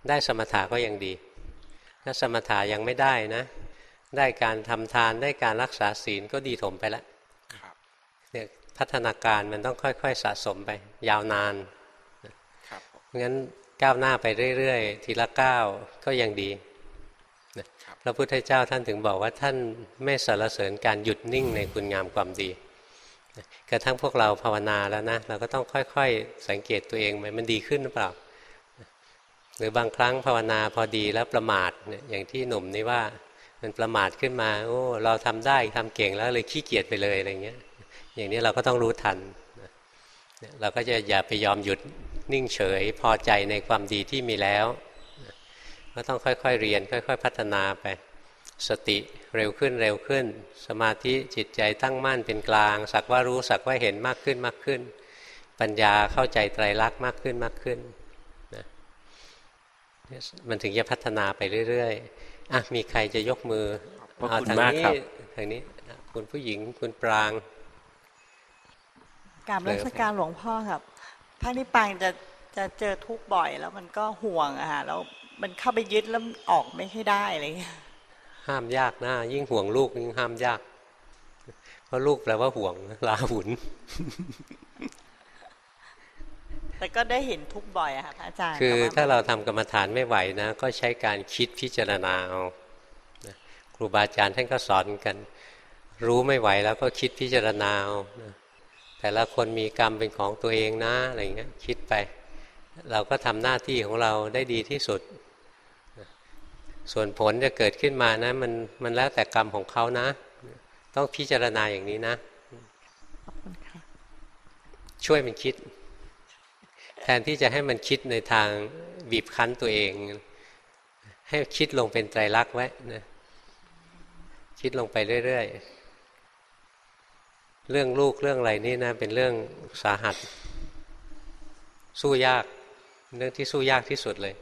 ได้สมถะก็ยังดี ถ้าสมถะยังไม่ได้นะ ได้การทำทานได้การรักษาศีลก็ดีถมไปแล้วครับเนี่ยพัฒนาการมันต้องค่อย ๆ สะสมไป ยาวนานครับผมเพราะงั้นก้าวหน้าไปเรื่อย ๆ ทีละก้าวก็ยังดีนะครับ พระพุทธเจ้าท่านถึงบอกว่าท่านไม่สรรเสริญการหยุดนิ่งในคุณงามความดีกระทั่งพวกเราภาวนาแล้วนะ เราก็ต้องค่อยๆ สังเกตตัวเองไหมมันดีขึ้นหรือเปล่า หรือบางครั้งภาวนาพอดีแล้วประมาทเนี่ยอย่างที่หนุ่มนี่ว่ามันประมาทขึ้นมาโอ้เราทำได้ทำเก่งแล้วเลยขี้เกียจไปเลยอะไรเงี้ย อย่างนี้เราก็ต้องรู้ทันเราก็จะอย่าไปยอมหยุดนิ่งเฉยพอใจในความดีที่มีแล้ว ก็ต้องค่อยๆเรียน ค่อย ๆ พัฒนาไป สติเร็วขึ้นเร็วขึ้น สมาธิจิตใจตั้งมั่นเป็นกลาง สักว่ารู้สักว่าเห็นมากขึ้นมากขึ้น ปัญญาเข้าใจไตรลักษณ์มากขึ้นมากขึ้นนะมันถึงจะพัฒนาไปเรื่อยๆอะมีใครจะยกมือขอบพระเอาคุณทางมากนี้ครับทางนี้อะคุณผู้หญิงคุณปรางกราบรัชการหลวงพ่อครับพระนิพพานจะจะเจอทุกข์บ่อยแล้วมันก็ห่วงอะฮะแล้ว มันเข้าไปยึดแล้วออกไม่ให้ได้อะไรเงี้ยห้ามยากนะยิ่งห่วงลูกยิ่งห้ามยาก เพราะลูกแปลว่าห่วงลาหุนแต่ก็ได้เห็นทุกข์บ่อยอะค่ะพระอาจารย์คือแต่ว่ถ้าเราทำกรรมฐานไม่ไหวนะ ก็ใช้การคิดพิจารณาเอานะครูบาอาจารย์ท่านก็สอนกัน รู้ไม่ไหวแล้วก็คิดพิจารณาเอานะแต่ละคนมีกรรมเป็นของตัวเองนะอะไรเงี้ยคิดไป เราก็ทำหน้าที่ของเราได้ดีที่สุดนะ ส่วนผลจะเกิดขึ้นมานะมันมันแล้วแต่กรรมของเขานะ ต้องพิจารณาอย่างนี้นะขอบคุณค่ะช่วยมันคิด แทนที่จะให้มันคิดในทางบีบคั้นตัวเอง ให้คิดลงเป็นไตรลักษณ์ไว้นะคิดลงไปเรื่อยๆ เรื่องลูกเรื่องอะไรนี่นะ เป็นเรื่องสาหัส สู้ยาก เรื่องที่สู้ยากที่สุดเลย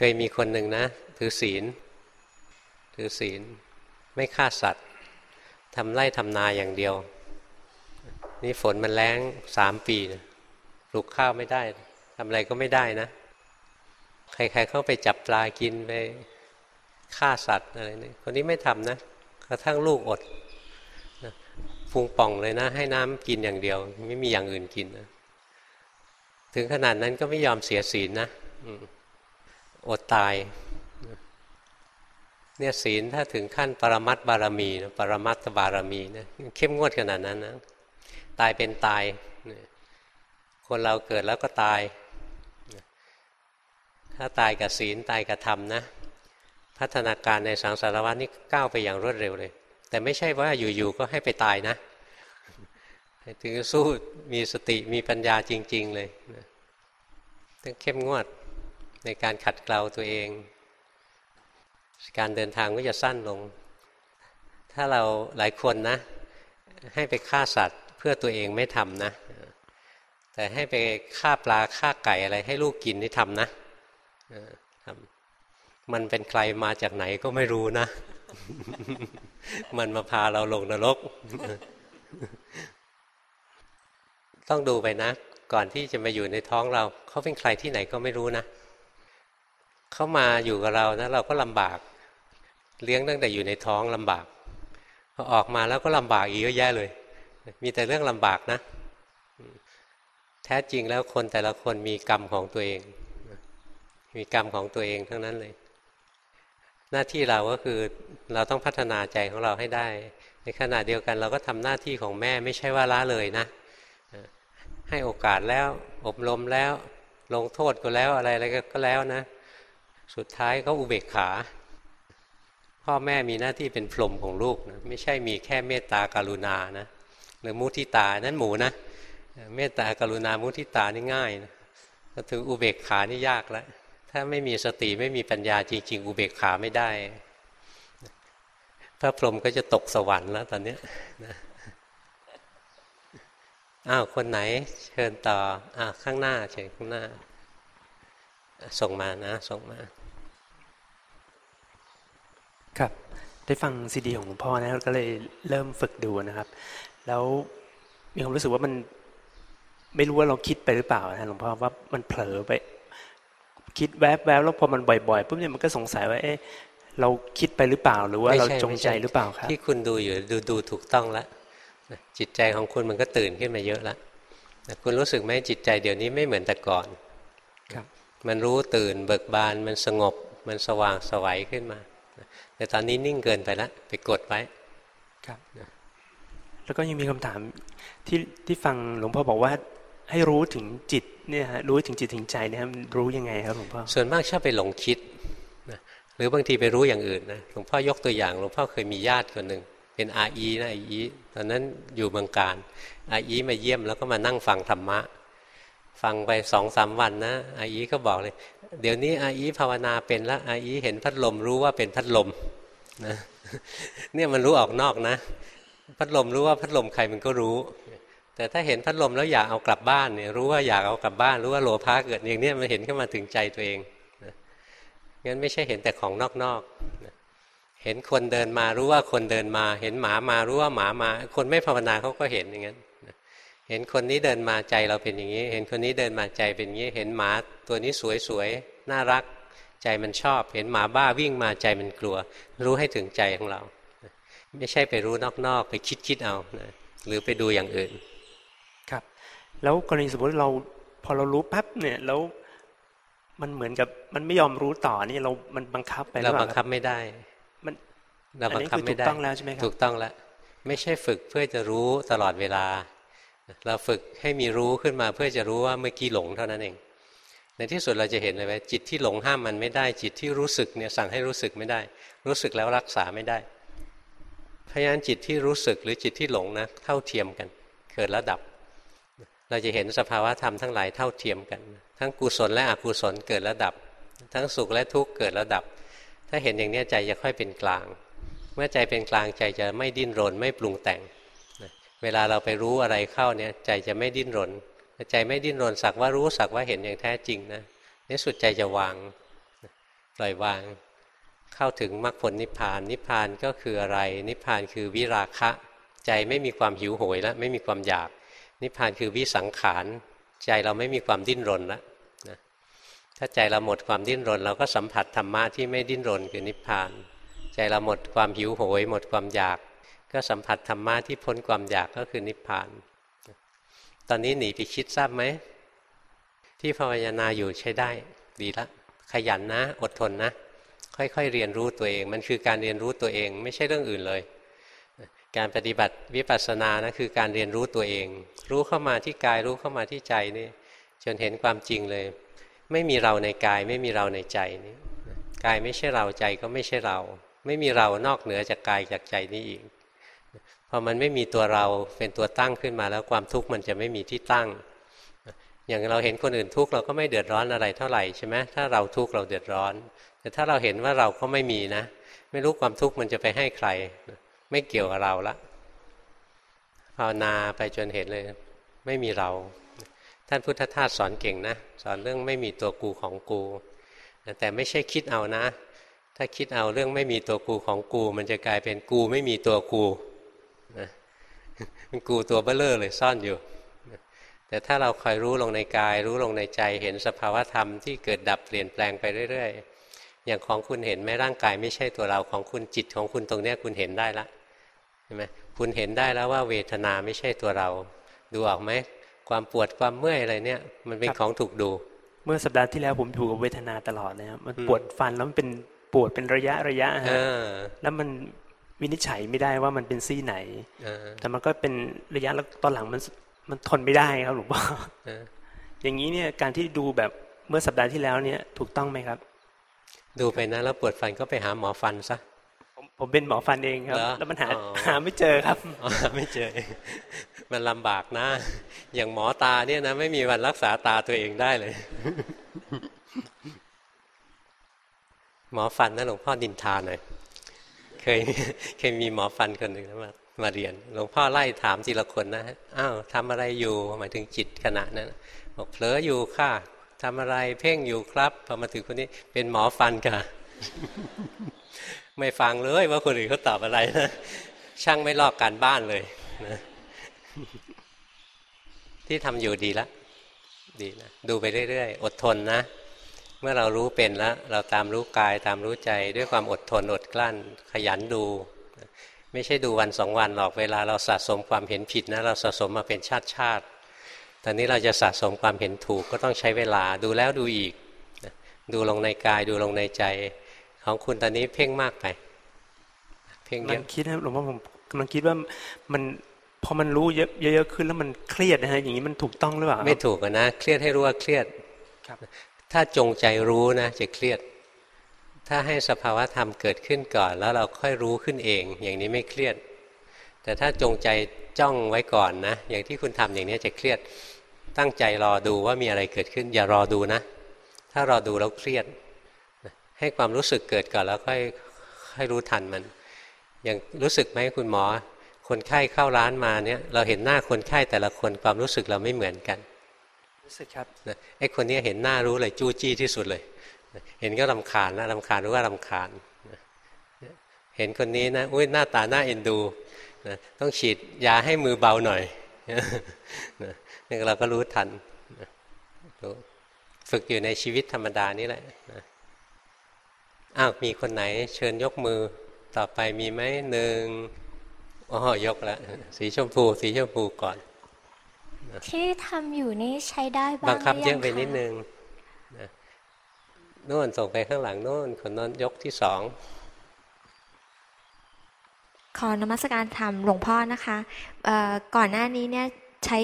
เคยมีคนหนึ่งนะ ถือศีล ถือศีล ไม่ฆ่าสัตว์ทำไร่ทำนาอย่างเดียว นี่ฝนมันแรงสามปีนะปลูกข้าวไม่ได้ทำอะไรก็ไม่ได้นะ ใครๆเข้าไปจับปลากินไปฆ่าสัตว์อะไรนี่คนนี้ไม่ทำนะกระทั่งลูกอดฟุงป่องเลยนะ ให้น้ำกินอย่างเดียว ไม่มีอย่างอื่นกินนะถึงขนาดนั้นก็ไม่ยอมเสียศีลนะ อดตายเนี่ยศีลถ้าถึงขั้นปรมัตบารมีนะปรมัตบารมีนะเข้มงวดขนาดนั้นนะตายเป็นตาย คนเราเกิดแล้วก็ตาย ถ้าตายกับศีลตายกับธรรมนะ พัฒนาการในสังสารวัฏนี่ก้าวไปอย่างรวดเร็วเลย แต่ไม่ใช่ว่าอยู่ๆก็ให้ไปตายนะ ถึงสู้มีสติมีปัญญาจริง ๆ เลยต้องเข้มงวด ในการขัดเกลาตัวเอง การเดินทางก็จะสั้นลง ถ้าเราหลายคนนะ ให้ไปฆ่าสัตว์เพื่อตัวเองไม่ทำนะ แต่ให้ไปฆ่าปลาฆ่าไก่อะไรให้ลูกกินนี่ทำนะทำมันเป็นใครมาจากไหนก็ไม่รู้นะ มันมาพาเราลงนรก ต้องดูไปนะ ก่อนที่จะมาอยู่ในท้องเรา เขาเป็นใครที่ไหนก็ไม่รู้นะ เขามาอยู่กับเรานะเราก็ลำบาก เลี้ยงตั้งแต่อยู่ในท้องลำบากพอออกมาแล้วก็ลำบากอีกเยอะแยะเลย มีแต่เรื่องลำบากนะ แท้จริงแล้วคนแต่ละคนมีกรรมของตัวเอง มีกรรมของตัวเองทั้งนั้นเลย หน้าที่เราก็คือเราต้องพัฒนาใจของเราให้ได้ ในขณะเดียวกันเราก็ทำหน้าที่ของแม่ไม่ใช่ว่าละเลยนะให้โอกาสแล้วอบรมแล้วลงโทษก็แล้วอะไรอะไรก็แล้วนะ สุดท้ายก็อุเบกขา พ่อแม่มีหน้าที่เป็นพรหมของลูกนะไม่ใช่มีแค่เมตตากรุณานะหรือมุทิตานั้นหมูนะเมตตากรุณามุทิตานี่ง่ายนะถึงอุเบกขานี่ยากแล้วถ้าไม่มีสติไม่มีปัญญาจริง ๆ อุเบกขาไม่ได้ พระพรหมก็จะตกสวรรค์แล้วตอนนี้นะอ้าวคนไหนเชิญต่ออ้าวข้างหน้าเชิญข้างหน้า ส่งมานะ ส่งมา ครับ ได้ฟังซีดีของหลวงพ่อนะก็เลยเริ่มฝึกดูนะครับ แล้วมีความรู้สึกว่ามันไม่รู้ว่าเราคิดไปหรือเปล่านะหลวงพ่อว่ามันเผลอไป คิดแวบแวบแล้วพอมันบ่อยๆปุ๊บเนี่ยมันก็สงสัยว่าเอ๊ะเราคิดไปหรือเปล่าหรือว่าเราจงใจหรือเปล่าครับที่คุณดูอยู่ดูดูถูกต้องแล้วจิตใจของคุณมันก็ตื่นขึ้นมาเยอะแล้วคุณรู้สึกไหมจิตใจเดี๋ยวนี้ไม่เหมือนแต่ก่อนครับ มันรู้ตื่นเบิกบานมันสงบมันสว่างสวัยขึ้นมา แต่ตอนนี้นิ่งเกินไปแล้วไปกดไว้ครับแล้วก็ยังมีคำถามที่ที่ฟังหลวงพ่อบอกว่าให้รู้ถึงจิตเนี่ยฮะรู้ถึงจิตถึงใจเนี่ยรู้ยังไงครับหลวงพ่อส่วนมากชอบไปหลงคิดนะหรือบางทีไปรู้อย่างอื่นนะหลวงพ่อยกตัวอย่างหลวงพ่อเคยมีญาติคนหนึ่งเป็นอาอีนะอาอีตอนนั้นอยู่เมืองการอาอีมาเยี่ยมแล้วก็มานั่งฟังธรรมะ ฟังไปสองสามวันนะอาอีก็บอกเลย เดี๋ยวนี้อาอีภาวนาเป็นแล้วอาอีเห็นพัดลมรู้ว่าเป็นพัดลมนะเนี่ยมันรู้ออกนอกนะ พัดลมรู้ว่าพัดลมใครมันก็รู้ แต่ถ้าเห็นพัดลมแล้วอยากเอากลับบ้านเนี่ยรู้ว่าอยากเอากลับบ้าน รู้ว่าโลภะเกิดอย่างนี้มันเห็นขึ้นมาถึงใจตัวเองนะงั้นไม่ใช่เห็นแต่ของนอกๆนะเห็นคนเดินมารู้ว่าคนเดินมา เห็นหมามารู้ว่าหมามา คนไม่ภาวนาเขาก็เห็นอย่างนั้น เห็นคนนี้เดินมาใจเราเป็นอย่างนี้ เห็นคนนี้เดินมาใจเป็นอย่างนี้ เห็นหมาตัวนี้สวยๆน่ารัก ใจมันชอบ เห็นหมาบ้าวิ่งมาใจมันกลัว รู้ให้ถึงใจของเรา ไม่ใช่ไปรู้นอกๆไปคิดๆเอานะหรือไปดูอย่างอื่น ครับ แล้วกรณีสมมติเราพอเรารู้ปั๊บเนี่ยแล้วมันเหมือนกับมันไม่ยอมรู้ต่อนี่เรา มันบังคับไปเราบังคับไม่ได้ มันเราบังคับไม่ได้ถูกต้องแล้วใช่ไหมครับถูกต้องแล้วไม่ใช่ฝึกเพื่อจะรู้ตลอดเวลา เราฝึกให้มีรู้ขึ้นมาเพื่อจะรู้ว่าเมื่อกี้หลงเท่านั้นเอง ในที่สุดเราจะเห็นเลยว่าจิตที่หลงห้ามมันไม่ได้ จิตที่รู้สึกเนี่ยสั่งให้รู้สึกไม่ได้ รู้สึกแล้วรักษาไม่ได้พรานจิตที่รู้สึกหรือจิตที่หลงนะเท่าเทียมกัน เกิดแล้วดับ เราจะเห็นสภาวะธรรมทั้งหลายเท่าเทียมกัน ทั้งกุศลและอกุศลเกิดแล้วดับ ทั้งสุขและทุกข์เกิดแล้วดับ ถ้าเห็นอย่างนี้ใจจะค่อยเป็นกลาง เมื่อใจเป็นกลางใจจะไม่ดิ้นรนไม่ปรุงแต่ง เวลาเราไปรู้อะไรเข้าเนี่ยใจจะไม่ดิ้นรน ใจไม่ดิ้นรนสักว่ารู้สักว่าเห็นอย่างแท้จริงนะในสุดใจจะวางปล่อยวาง เข้าถึงมรรคผลนิพพาน นิพพานก็คืออะไร นิพพานคือวิราคะ ใจไม่มีความหิวโหยแล้วไม่มีความอยาก นิพพานคือวิสังขารใจเราไม่มีความดิ้นรนแล้วนะถ้าใจเราหมดความดิ้นรน เราก็สัมผัสธรรมะที่ไม่ดิ้นรนคือนิพพาน ใจเราหมดความหิวโหย หมดความอยาก ก็สัมผัสธรรมะที่พ้นความอยากก็คือนิพพาน ตอนนี้หนีไปคิดทราบไหม ที่ภาวนาอยู่ใช้ได้ ดีละ ขยันนะ อดทนนะ ค่อยๆเรียนรู้ตัวเอง มันคือการเรียนรู้ตัวเอง ไม่ใช่เรื่องอื่นเลย การปฏิบัติวิปัสสนานะคือการเรียนรู้ตัวเอง รู้เข้ามาที่กายรู้เข้ามาที่ใจนี่จนเห็นความจริงเลย ไม่มีเราในกายไม่มีเราในใจนี่กายไม่ใช่เราใจก็ไม่ใช่เรา ไม่มีเรานอกเหนือจากกายจากใจนี้อีก พอมันไม่มีตัวเราเป็นตัวตั้งขึ้นมาแล้วความทุกข์มันจะไม่มีที่ตั้ง อย่างเราเห็นคนอื่นทุกข์เราก็ไม่เดือดร้อนอะไรเท่าไหร่ใช่ไหมถ้าเราทุกข์เราเดือดร้อน แต่ถ้าเราเห็นว่าเราก็ไม่มีนะ ไม่รู้ความทุกข์มันจะไปให้ใคร ไม่เกี่ยวกับเราละภาวนาไปจนเห็นเลย ไม่มีเรา ท่านพุทธทาสสอนเก่งนะ สอนเรื่องไม่มีตัวกูของกู แต่ไม่ใช่คิดเอานะ ถ้าคิดเอาเรื่องไม่มีตัวกูของกู มันจะกลายเป็นกูไม่มีตัวกู นะมันกูตัวเบ้อเลอเลยซ่อนอยู่ แต่ถ้าเราคอยรู้ลงในกาย รู้ลงในใจเห็นสภาวธรรมที่เกิดดับเปลี่ยนแปลงไปเรื่อย ๆ อย่างของคุณเห็นไหมร่างกายไม่ใช่ตัวเราของคุณจิตของคุณตรงนี้คุณเห็นได้ละเห็นไหมคุณเห็นได้แล้วว่าเวทนาไม่ใช่ตัวเรา ดูออกไหมความปวดความเมื่อยอะไรเนี่ย มันเป็นของถูกดู เมื่อสัปดาห์ที่แล้วผมถูกกับเวทนาตลอดนะครับมันปวดฟันแล้วมันเป็นปวดเป็นระยะระยะฮะแล้วมัน วินิจฉัยไม่ได้ว่ามันเป็นซี่ไหนแต่มันก็เป็นระยะแล้วตอนหลังมันมันทนไม่ได้ครับหลวงพ่ออย่างนี้เนี่ยการที่ดูแบบเมื่อสัปดาห์ที่แล้วเนี่ยถูกต้องไหมครับ ดูไปนะแล้วปวดฟันก็ไปหาหมอฟันซะผมเป็นหมอฟันเองครับ แล้วมันหาหาไม่เจอครับไม่เจอ มันลำบากนะ อย่างหมอตาเนี่ยนะ ไม่มีวันรักษาตาตัวเองได้เลย หมอฟันนะหลวงพ่อดินทาหน่อยเค ยเคยมีหมอฟันคนหนึ่งมามาเรียน หลวงพ่อไล่ถามทีละคนนะอ้าวทำอะไรอยู่หมายถึงจิตขณะนั้นบอกเผลออยู่ค่ะทำอะไรเพ่งอยู่ครับพอมาถึงคนนี้เป็นหมอฟันค่ะ ไม่ฟังเลยว่าคนอื่นเขาตอบอะไรนะช่างไม่ลอกการบ้านเลยนะที่ทำอยู่ดีละดีนะดูไปเรื่อยๆ อดทนนะ เมื่อเรารู้เป็นแล้ว เราตามรู้กายตามรู้ใจด้วยความอดทนอดกลั้น ขยันดู ไม่ใช่ดูวันสองวันหรอกเวลาเราสะสมความเห็นผิดนะเราสะสมมาเป็นชาติชาติตอนนี้เราจะสะสมความเห็นถูกก็ต้องใช้เวลาดูแล้วดูอีก ดูลงในกายดูลงในใจ ของคุณตอนนี้เพ่งมากไป เพ่งเยอะคิดนะหลวงพ่อผมกำลังคิดว่ามันพอมันรู้เยอะๆขึ้นแล้วมันเครียดนะฮะอย่างนี้มันถูกต้องหรือเปล่าไม่ถูกนะเครียดให้รู้ว่าเครียดครับ ถ้าจงใจรู้นะจะเครียด ถ้าให้สภาวะธรรมเกิดขึ้นก่อน แล้วเราค่อยรู้ขึ้นเอง อย่างนี้ไม่เครียด แต่ถ้าจงใจจ้องไว้ก่อนนะ อย่างที่คุณทำอย่างนี้จะเครียด ตั้งใจรอดูว่ามีอะไรเกิดขึ้น อย่ารอดูนะ ถ้ารอดูแล้วเครียด ให้ความรู้สึกเกิดก่อนแล้วค่อยให้รู้ทันมัน อย่างรู้สึกไหมคุณหมอ คนไข้เข้าร้านมาเนี่ย เราเห็นหน้าคนไข้แต่ละคนความรู้สึกเราไม่เหมือนกัน รู้สึกครับไอ้คนนี้เห็นหน้ารู้เลยจู้จี้ที่สุดเลย เห็นก็ลำคาญนะลำคาญรู้ว่าลำคาญเห็นคนนี้นะอุ้ยหน้าตาหน้าเอ็นดูต้องฉีดยาให้มือเบาหน่อยนี่เราก็รู้ทันฝึกอยู่ในชีวิตธรรมดานี่แหละอ้าวมีคนไหน เชิญยกมือต่อไปมีไหมหนึ่งอ๋อยกแล้วสีชมพู สีชมพูก่อน ที่ทำอยู่นี่ใช้ได้บ้างบังคับเยอะไปนิดนึงโน่นส่งไปข้างหลังโน่นคนนั้นยกที่สองขอนมัสการธรรมหลวงพ่อนะคะก่อนหน้านี้เนี่ยใช้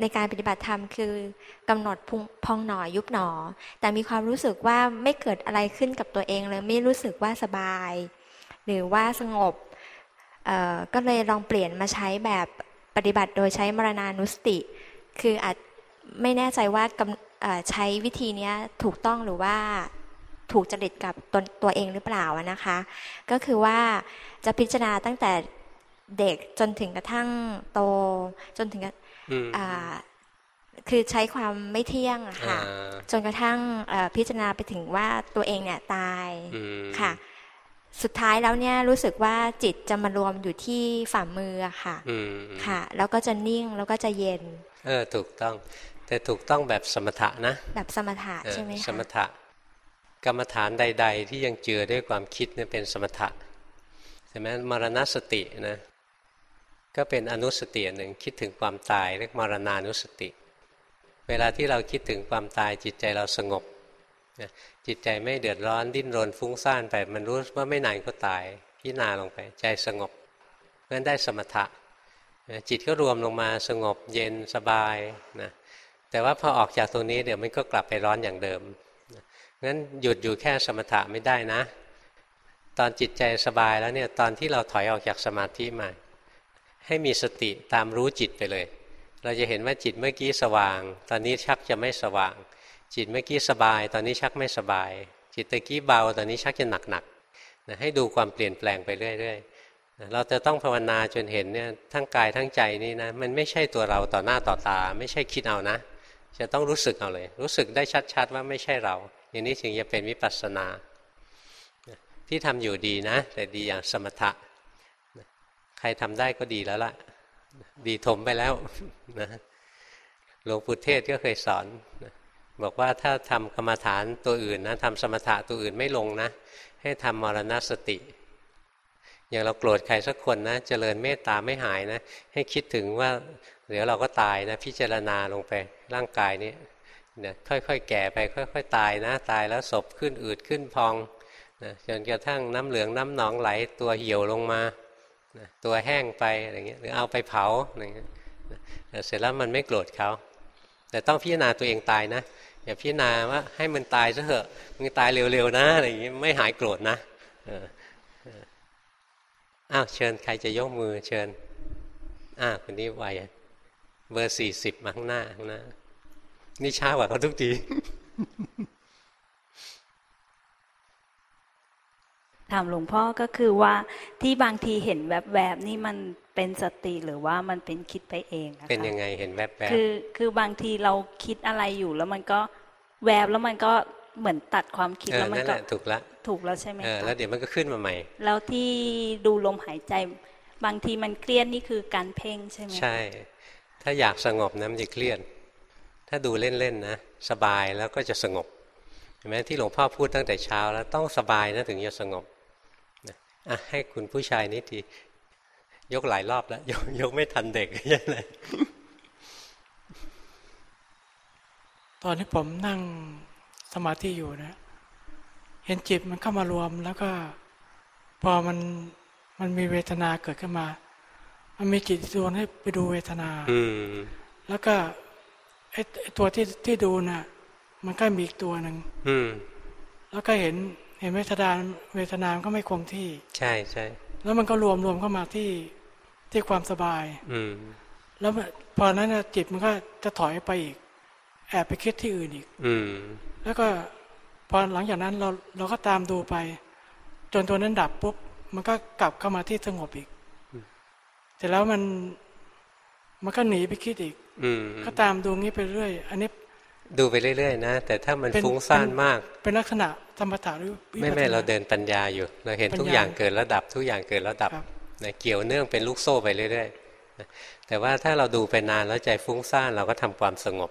ในการปฏิบัติธรรมคือกำหนดพองหนอยุบหนอ แต่มีความรู้สึกว่าไม่เกิดอะไรขึ้นกับตัวเองเลยไม่รู้สึกว่าสบาย หรือว่าสงบก็เลยลองเปลี่ยนมาใช้แบบ ปฏิบัติโดยใช้มรณานุสติ คืออาจไม่แน่ใจว่ากำเอ่อใช้วิธีเนี้ยถูกต้องหรือว่าถูกจริตกับตนตัวเองหรือเปล่าอะนะคะ ก็คือว่าจะพิจารณาตั้งแต่เด็กจนถึงกระทั่งโตจนถึงกระอืมอ่าคือใช้ความไม่เที่ยงอะค่ะอ่าจนกระทั่งเอ่อพิจารณาไปถึงว่าตัวเองเนี่ยตายอืมค่ะ สุดท้ายแล้วเนี่ยรู้สึกว่าจิตจะมารวมอยู่ที่ฝ่ามืออะค่ะอืมค่ะ แล้วก็จะนิ่งแล้วก็จะเย็น เออถูกต้อง แต่ถูกต้องแบบสมถะนะ แบบสมถะเออใช่ไหมสคะมถะ กรรมฐานใด ๆ ที่ยังเจือด้วยความคิดเนี่ยเป็นสมถะใช่ไหมมรณสตินะก็เป็นอนุสติอันหนึ่งคิดถึงความตายเรียกมรณานุสติ เวลาที่เราคิดถึงความตายจิตใจเราสงบนะ จิตใจไม่เดือดร้อนดิ้นรนฟุ้งซ่านไป มันรู้ว่าไม่นานก็ตายพิจารณาลงไป ใจสงบเพราะนั้นได้สมถะจิตก็รวมลงมาสงบเย็นสบายนะแต่ว่าพอออกจากตรงนี้เดี๋ยวมันก็กลับไปร้อนอย่างเดิมงั้นหยุดอยู่แค่สมถะไม่ได้นะ ตอนจิตใจสบายแล้วเนี่ยตอนที่เราถอยออกจากสมาธิมา ให้มีสติตามรู้จิตไปเลย เราจะเห็นว่าจิตเมื่อกี้สว่าง ตอนนี้ชักจะไม่สว่าง จิตเมื่อกี้สบาย ตอนนี้ชักไม่สบาย จิตตะกี้เบา ตอนนี้ชักจะหนักๆนะให้ดูความเปลี่ยนแปลงไปเรื่อยๆ เราจะต้องภาวนาจนเห็นเนี่ยทั้งกายทั้งใจนี่นะมันไม่ใช่ตัวเราต่อหน้าต่อตา ไม่ใช่คิดเอานะ จะต้องรู้สึกเอาเลย รู้สึกได้ชัด ๆ ว่าไม่ใช่เรา อย่างนี้ถึงจะเป็นวิปัสสนา ที่ทำอยู่ดีนะ แต่ดีอย่างสมถะใครทำได้ก็ดีแล้วล่ะ ดีถมไปแล้วนะหลวงปู่เทศก็เคยสอนนะ บอกว่าถ้าทำกรรมฐานตัวอื่นนะทำสมถะตัวอื่นไม่ลงนะ ให้ทำมรณสติ อย่างเราโกรธใครสักคนนะเจริญเมตตาไม่หายนะ ให้คิดถึงว่าเดี๋ยวเราก็ตายนะพิจารณาลงไปร่างกายนี้นะค่อยๆ แก่ไปค่อยๆ ตายนะ ตายแล้วศพขึ้นอืดขึ้นพองนะจนกระทั่งน้ำเหลืองน้ำหนองไหลตัวเหี่ยวลงมานะตัวแห้งไปอะไรเงี้ยหรือเอาไปเผาอะไรเงี้ยเสร็จแล้วมันไม่โกรธเขา แต่ต้องพิจารณาตัวเองตายนะอย่าพิจารณาว่าให้มันตายซะเถอะมึงตายเร็วๆนะอะไรอย่างงี้ไม่หายโกรธนะอ้าวเชิญใครจะยกมือเชิญอ้าวคนนี้ไวเบอร์สี่สิบมาข้างหน้าข้างหน้านี่ช้ากว่าเขาทุกที ถามหลวงพ่อก็คือว่าที่บางทีเห็นแวบๆนี่มันเป็นสติหรือว่ามันเป็นคิดไปเองอะคะเป็นยังไงเห็นแวบๆคือคือบางทีเราคิดอะไรอยู่แล้วมันก็แวบแล้วมันก็เหมือนตัดความคิดเออแล้วมันนั่นแหก็ละถูกละถูกแล้วใช่ไหมเออคะแล้วเดี๋ยวมันก็ขึ้นมาใหม่ แล้วที่ดูลมหายใจบางทีมันเครียดนี่คือการเพ่งใช่ไหมคะใช่ ถ้าอยากสงบนะมันจะเครียดถ้าดูเล่นๆนะสบายแล้วก็จะสงบเห็นไหมที่หลวงพ่อพูดตั้งแต่เช้าแล้วต้องสบายนะถึงจะสงบนะ อะให้คุณผู้ชายนิดทียกหลายรอบแล้ว ยกยกไม่ทันเด็กยังไงตอนที่ผมนั่งสมาธิอยู่นะ เห็นจิตมันเข้ามารวมแล้วก็ พอมันมันมีเวทนาเกิดขึ้นมา มันมีจิตชวนให้ไปดูเวทนา อืมแล้วก็ไอ้ไอ้ตัวที่ที่ดูน่ะ มันก็มีอีกตัวหนึ่งอืมแล้วก็เห็น เห็นเวทนาเวทนามันก็ไม่คงที่ ใช่ใช่แล้วมันก็รวมรวมเข้ามาที่ที่ความสบาย อืมแล้วมันพอนั้นน่ะจิตมันก็จะถอยไปอีก แอบไปคิดที่อื่นอีก อืมแล้วก็พอหลังจากนั้นเราเราก็ตามดูไป จนตัวนั้นดับปุ๊บมันก็กลับเข้ามาที่สงบอีกแต่แล้วมันมันก็หนีไปคิดอีก อืมก็ตามดูงี้ไปเรื่อย อันนี้ ดูไปเรื่อยๆนะ แต่ถ้ามันเป็นฟุ้งซ่านมาก เป็นลักษณะสมถะหรือวิไม่ปัสสไม่นาเราเดินปัญญาอยู่ เราเห็นปัญญาทุกอย่างเกิดแล้วดับทุกอย่างเกิดแล้วดับนะเกี่ยวเนื่องเป็นลูกโซ่ไปเรื่อยๆนะแต่ว่าถ้าเราดูไปนานแล้วใจฟุ้งซ่านเราก็ทำความสงบ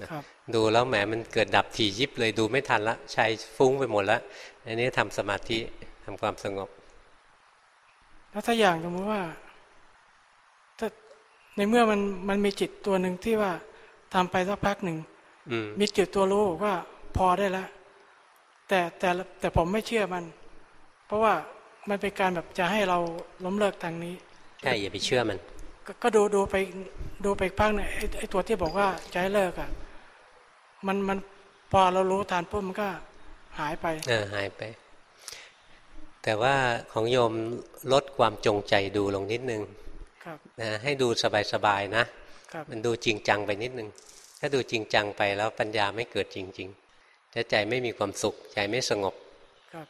นะครับดูแล้วแหมมันเกิดดับถี่ยิบเลยดูไม่ทันละใจฟุ้งไปหมดแล้วอันนี้ทำสมาธิทำความสงบ แล้วถ้าอย่างสมมติว่าถ้าในเมื่อมันมันมีจิตตัวหนึ่งที่ว่าทำไปสักพักหนึ่งอื มมีจิตตัวรู้บอกว่าพอได้แล้วแต่แต่แต่ผมไม่เชื่อมัน เพราะว่ามันเป็นการแบบจะให้เราล้มเลิกทางนี้ใช่อย่าไปเชื่อมันกก็ดูดูไปดูไปอีกพักหนึ่งไอ้ไอ้ตัวที่บอกว่าจะให้เลิกอะมันมันพอเรารู้ทานปุ๊บมันก็หายไปเออหายไป แต่ว่าของโยมลดความจงใจดูลงนิดนึงครับนะให้ดูสบายๆนะมันดูจริงจังไปนิดนึง ถ้าดูจริงจังไปแล้วปัญญาไม่เกิดจริงๆถ้าใจไม่มีความสุข ใจไม่สงบครับ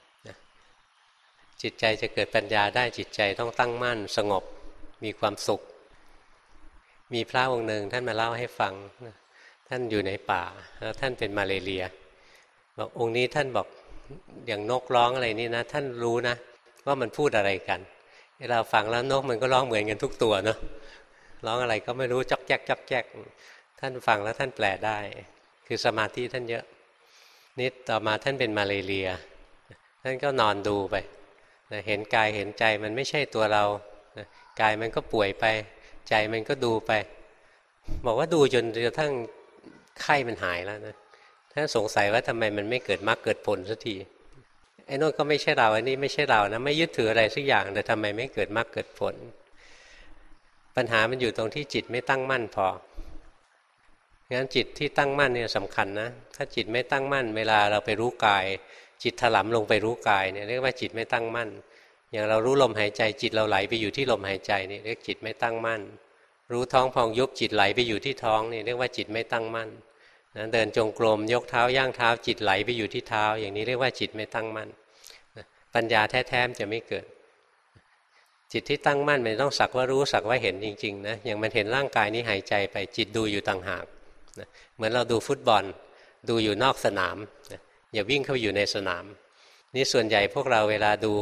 จิตใจจะเกิดปัญญาได้จิตใจต้องตั้งมั่นสงบ มีความสุข มีพระองค์หนึ่งท่านมาเล่าให้ฟัง ท่านอยู่ในป่าแล้วท่านเป็นมาเลเรียบอกองค์นี้ท่านบอกอย่างนกร้องอะไรนี่นะ ท่านรู้นะ ว่ามันพูดอะไรกันเราฟังแล้วนกมันก็ร้องเหมือนกันทุกตัวเนาะร้องอะไรก็ไม่รู้จอกแจ๊กจอกแจ๊ก ท่านฟังแล้วท่านแปลได้ คือสมาธิท่านเยอะนิดต่อมาท่านเป็นมาเลเรีย ท่านก็นอนดูไปเห็นกายเห็นใจมันไม่ใช่ตัวเรากายมันก็ป่วยไป ใจมันก็ดูไป บอกว่าดูจนกระทั่งไข้มันหายแล้วนะท่านสงสัยว่าทำไมมันไม่เกิดมรรคเกิดผลสักทีไอ้นนก็ไม่ใช่เราอันนี้ไม่ใช่เรานะไม่ยึดถืออะไรสักอย่างแต่ทำไมไม่เกิดมรรคเกิดผล ปัญหามันอยู่ตรงที่จิตไม่ตั้งมั่นพอ งั้นจิตที่ตั้งมั่นเนี่ยสำคัญนะ ถ้าจิตไม่ตั้งมั่น เวลาเราไปรู้กาย จิตถลำลงไปรู้กายเนี่ยเรียกว่าจิตไม่ตั้งมั่น อย่างเรารู้ลมหายใจจิตเราไหลไปอยู่ที่ลมหายใจนี่เรียกจิตไม่ตั้งมั่น รู้ท้องพองยุบจิตไหลไปอยู่ที่ท้องนี่เรียกว่าจิตไม่ตั้งมั่นนะเดินจงกรมยกเท้าย่างเท้า จิตไหลไปอยู่ที่เท้า อย่างนี้เรียกว่าจิตไม่ตั้งมั่นปัญญาแท้ๆจะไม่เกิด จิตที่ตั้งมั่นมันต้องสักว่ารู้สักว่าเห็นจริงๆนะอย่างมันเห็นร่างกายนี้หายใจไปจิตดูอยู่ต่างหาก เหมือนเราดูฟุตบอล ดูอยู่นอกสนามนะอย่าวิ่งเข้าอยู่ในสนาม นี่ส่วนใหญ่พวกเราเวลาดู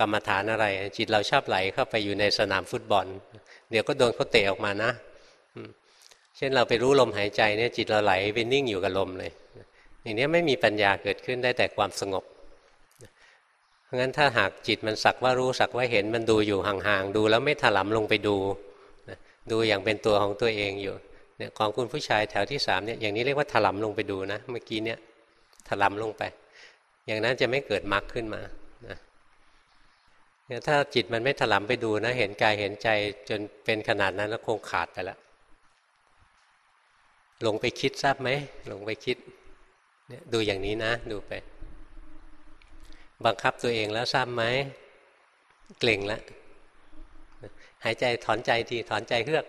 กรรมฐานอะไร จิตเราชอบไหลเข้าไปอยู่ในสนามฟุตบอล เดี๋ยวก็โดนเขาเตะออกมานะ เช่นเราไปรู้ลมหายใจเนี่ยจิตเราไหลไปนิ่งอยู่กับลมเลยอย่างนี้ไม่มีปัญญาเกิดขึ้นได้แต่ความสงบเพราะงั้นถ้าหากจิตมันสักว่ารู้สักว่าเห็นมันดูอยู่ห่างๆดูแล้วไม่ถลำลงไปดูดูอย่างเป็นตัวของตัวเองอยู่ เนี่ยของคุณผู้ชายแถวที่สามเนี่ยอย่างนี้เรียกว่าถลำลงไปดูนะเมื่อกี้เนี่ยถลำลงไป อย่างนั้นจะไม่เกิดมรรคขึ้นมานะเนี่ยถ้าจิตมันไม่ถลำไปดูนะ เห็นกายเห็นใจจนเป็นขนาดนั้นแล้วคงขาดไปแล้วลงไปคิดทราบไหมลงไปคิดเนี่ยดูอย่างนี้นะดูไป บังคับตัวเองแล้วทราบไหมเกร็งแล้วหายใจถอนใจทีถอนใจเฮือก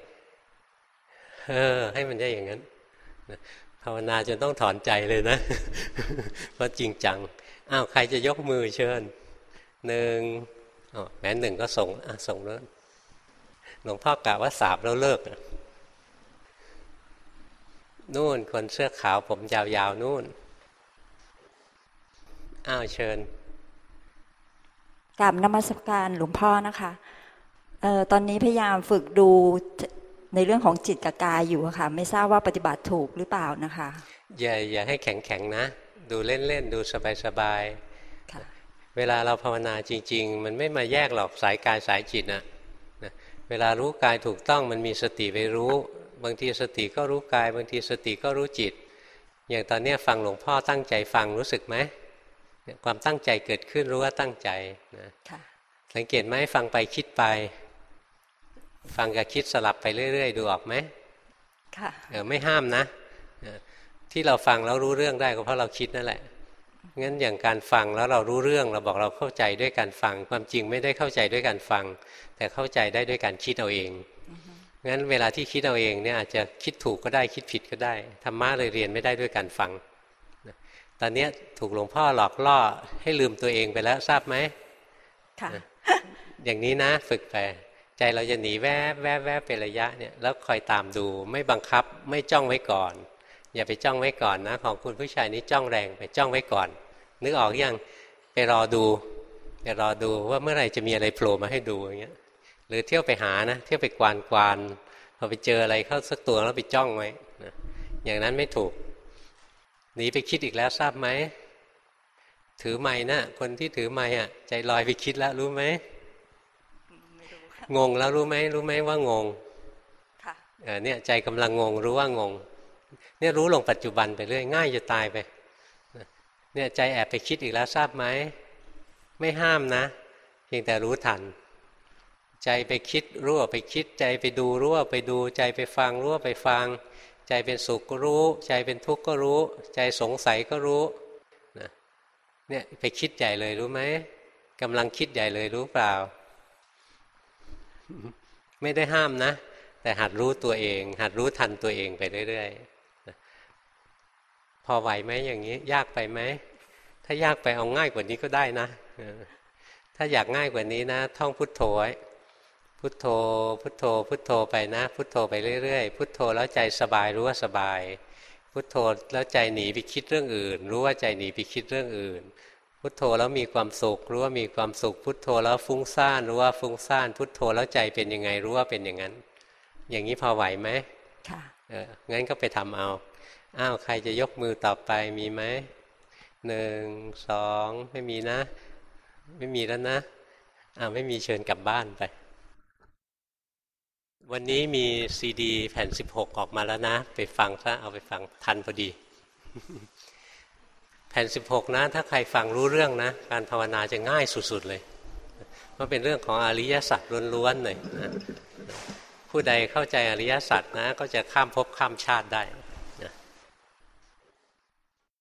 เออ ให้มันได้อย่างนั้นภาวนาจนต้องถอนใจเลยนะ เพราะจริงจัง อ้าว ใครจะยกมือเชิญหนึ่งแม้หนึ่งก็ส่งส่งแล้วหลวงพ่อกะว่าสาบแล้วเลิกนู่นคนเสื้อขาวผมยาวๆนู่น อ้าวเชิญกราบนมัสการหลวงพ่อนะคะเออตอนนี้พยายามฝึกดู ในเรื่องของจิตกับกายอยู่ค่ะ ไม่ทราบว่าปฏิบัติถูกหรือเปล่านะคะ อย่าอย่าให้แข็งแข็งนะ ดูเล่นๆ ดูสบายๆเวลาเราภาวนาจริง ๆ มันไม่มาแยกหรอกสายกายสายจิตนะนะเวลารู้กายถูกต้องมันมีสติไปรู้ บางทีสติก็รู้กาย บางทีสติก็รู้จิต อย่างตอนนี้ฟังหลวงพ่อตั้งใจฟังรู้สึกไหมความตั้งใจเกิดขึ้นรู้ว่าตั้งใจนะสังเกตไหมฟังไปคิดไป ฟังกับคิดสลับไปเรื่อย ๆ ดูออกไหมค่ะเออไม่ห้ามนะที่เราฟังแล้วรู้เรื่องได้ก็เพราะเราคิดนั่นแหละงั้นอย่างการฟังแล้วเรารู้เรื่องเราบอกเราเข้าใจด้วยการฟัง ความจริงไม่ได้เข้าใจด้วยการฟัง แต่เข้าใจได้ด้วยการคิดเอาเองงั้นเวลาที่คิดเอาเองเนี่ยอาจจะคิดถูกก็ได้คิดผิดก็ได้ธรรมะเลยเรียนไม่ได้ด้วยการฟังตอนนี้ถูกหลวงพ่อหลอกล่อให้ลืมตัวเองไปแล้วทราบไหมค่ะอย่างนี้นะฝึกไป ใจเราจะหนีแวบแวบแวบเป็นระยะเนี่ยแล้วคอยตามดูไม่บังคับไม่จ้องไว้ก่อน อย่าไปจ้องไว้ก่อนนะ ของคุณผู้ชายนี้จ้องแรงไปจ้องไว้ก่อน นึกออกอยังไปรอดูไปรอดูว่าเมื่อไหร่จะมีอะไรโผล่มาให้ดูอย่างเงี้ยหรือเที่ยวไปหานะ เที่ยวไปกวานกวานพอไปเจออะไรเข้าสักตัวแล้วไปจ้องไว้นะอย่างนั้นไม่ถูกหนีไปคิดอีกแล้วทราบไหมถือไม้นะคนที่ถือไม้อะ ใจลอยไปคิดแล้วรู้ไหม งงแล้วรู้ไหมรู้ไหมว่างงค่ะเนี่ยใจกำลังงงรู้ว่างง เนี่ยรู้ลงปัจจุบันไปเรื่อยง่ายจะตายไปเนี่ยใจแอบไปคิดอีกแล้วทราบไหมไม่ห้ามนะเพียงแต่รู้ทัน ใจไปคิดรู้ว่าไปคิด ใจไปดูรู้ว่าไปดู ใจไปฟังรู้ว่าไปฟัง ใจเป็นสุขก็รู้ ใจเป็นทุกข์ก็รู้ ใจสงสัยก็รู้นะเนี่ยไปคิดใหญ่เลยรู้ไหมกำลังคิดใหญ่เลยรู้เปล่า ไม่ได้ห้ามนะ แต่หัดรู้ตัวเอง หัดรู้ทันตัวเองไปเรื่อยๆพอไหวไหมอย่างนี้ ยากไปไหมถ้ายากไปเอาง่ายกว่านี้ก็ได้นะถ้าอยากง่ายกว่านี้นะ ท่องพุทโธไว้พุทโธ พุทโธ พุทโธไปนะ พุทโธไปเรื่อยๆ พุทโธแล้วใจสบายรู้ว่าสบาย พุทโธแล้วใจหนีไปคิดเรื่องอื่น รู้ว่าใจหนีไปคิดเรื่องอื่น พุทโธแล้วมีความสุขรู้ว่ามีความสุข พุทโธแล้วฟุ้งซ่านรู้ว่าฟุ้งซ่าน พุทโธแล้วใจเป็นยังไงรู้ว่าเป็นอย่างนั้น อย่างนี้พอไหวไหมค่ะเอองั้นก็ไปทำเอาอ้าวใครจะยกมือต่อไปมีไหมหนึ่งสองไม่มีนะ ไม่มีแล้วนะอ้าวไม่มีเชิญกลับบ้านไป วันนี้มีซีดี แผ่นสิบหกออกมาแล้วนะ ไปฟังซะเอาไปฟังทันพอดี แผ่นสิบหกนะ ถ้าใครฟังรู้เรื่องนะ การภาวนาจะง่ายสุด ๆ เลยมันเป็นเรื่องของอริยสัจล้วนๆเลยนะผู้ใดเข้าใจอริยสัจนะ ก็จะข้ามภพข้ามชาติได้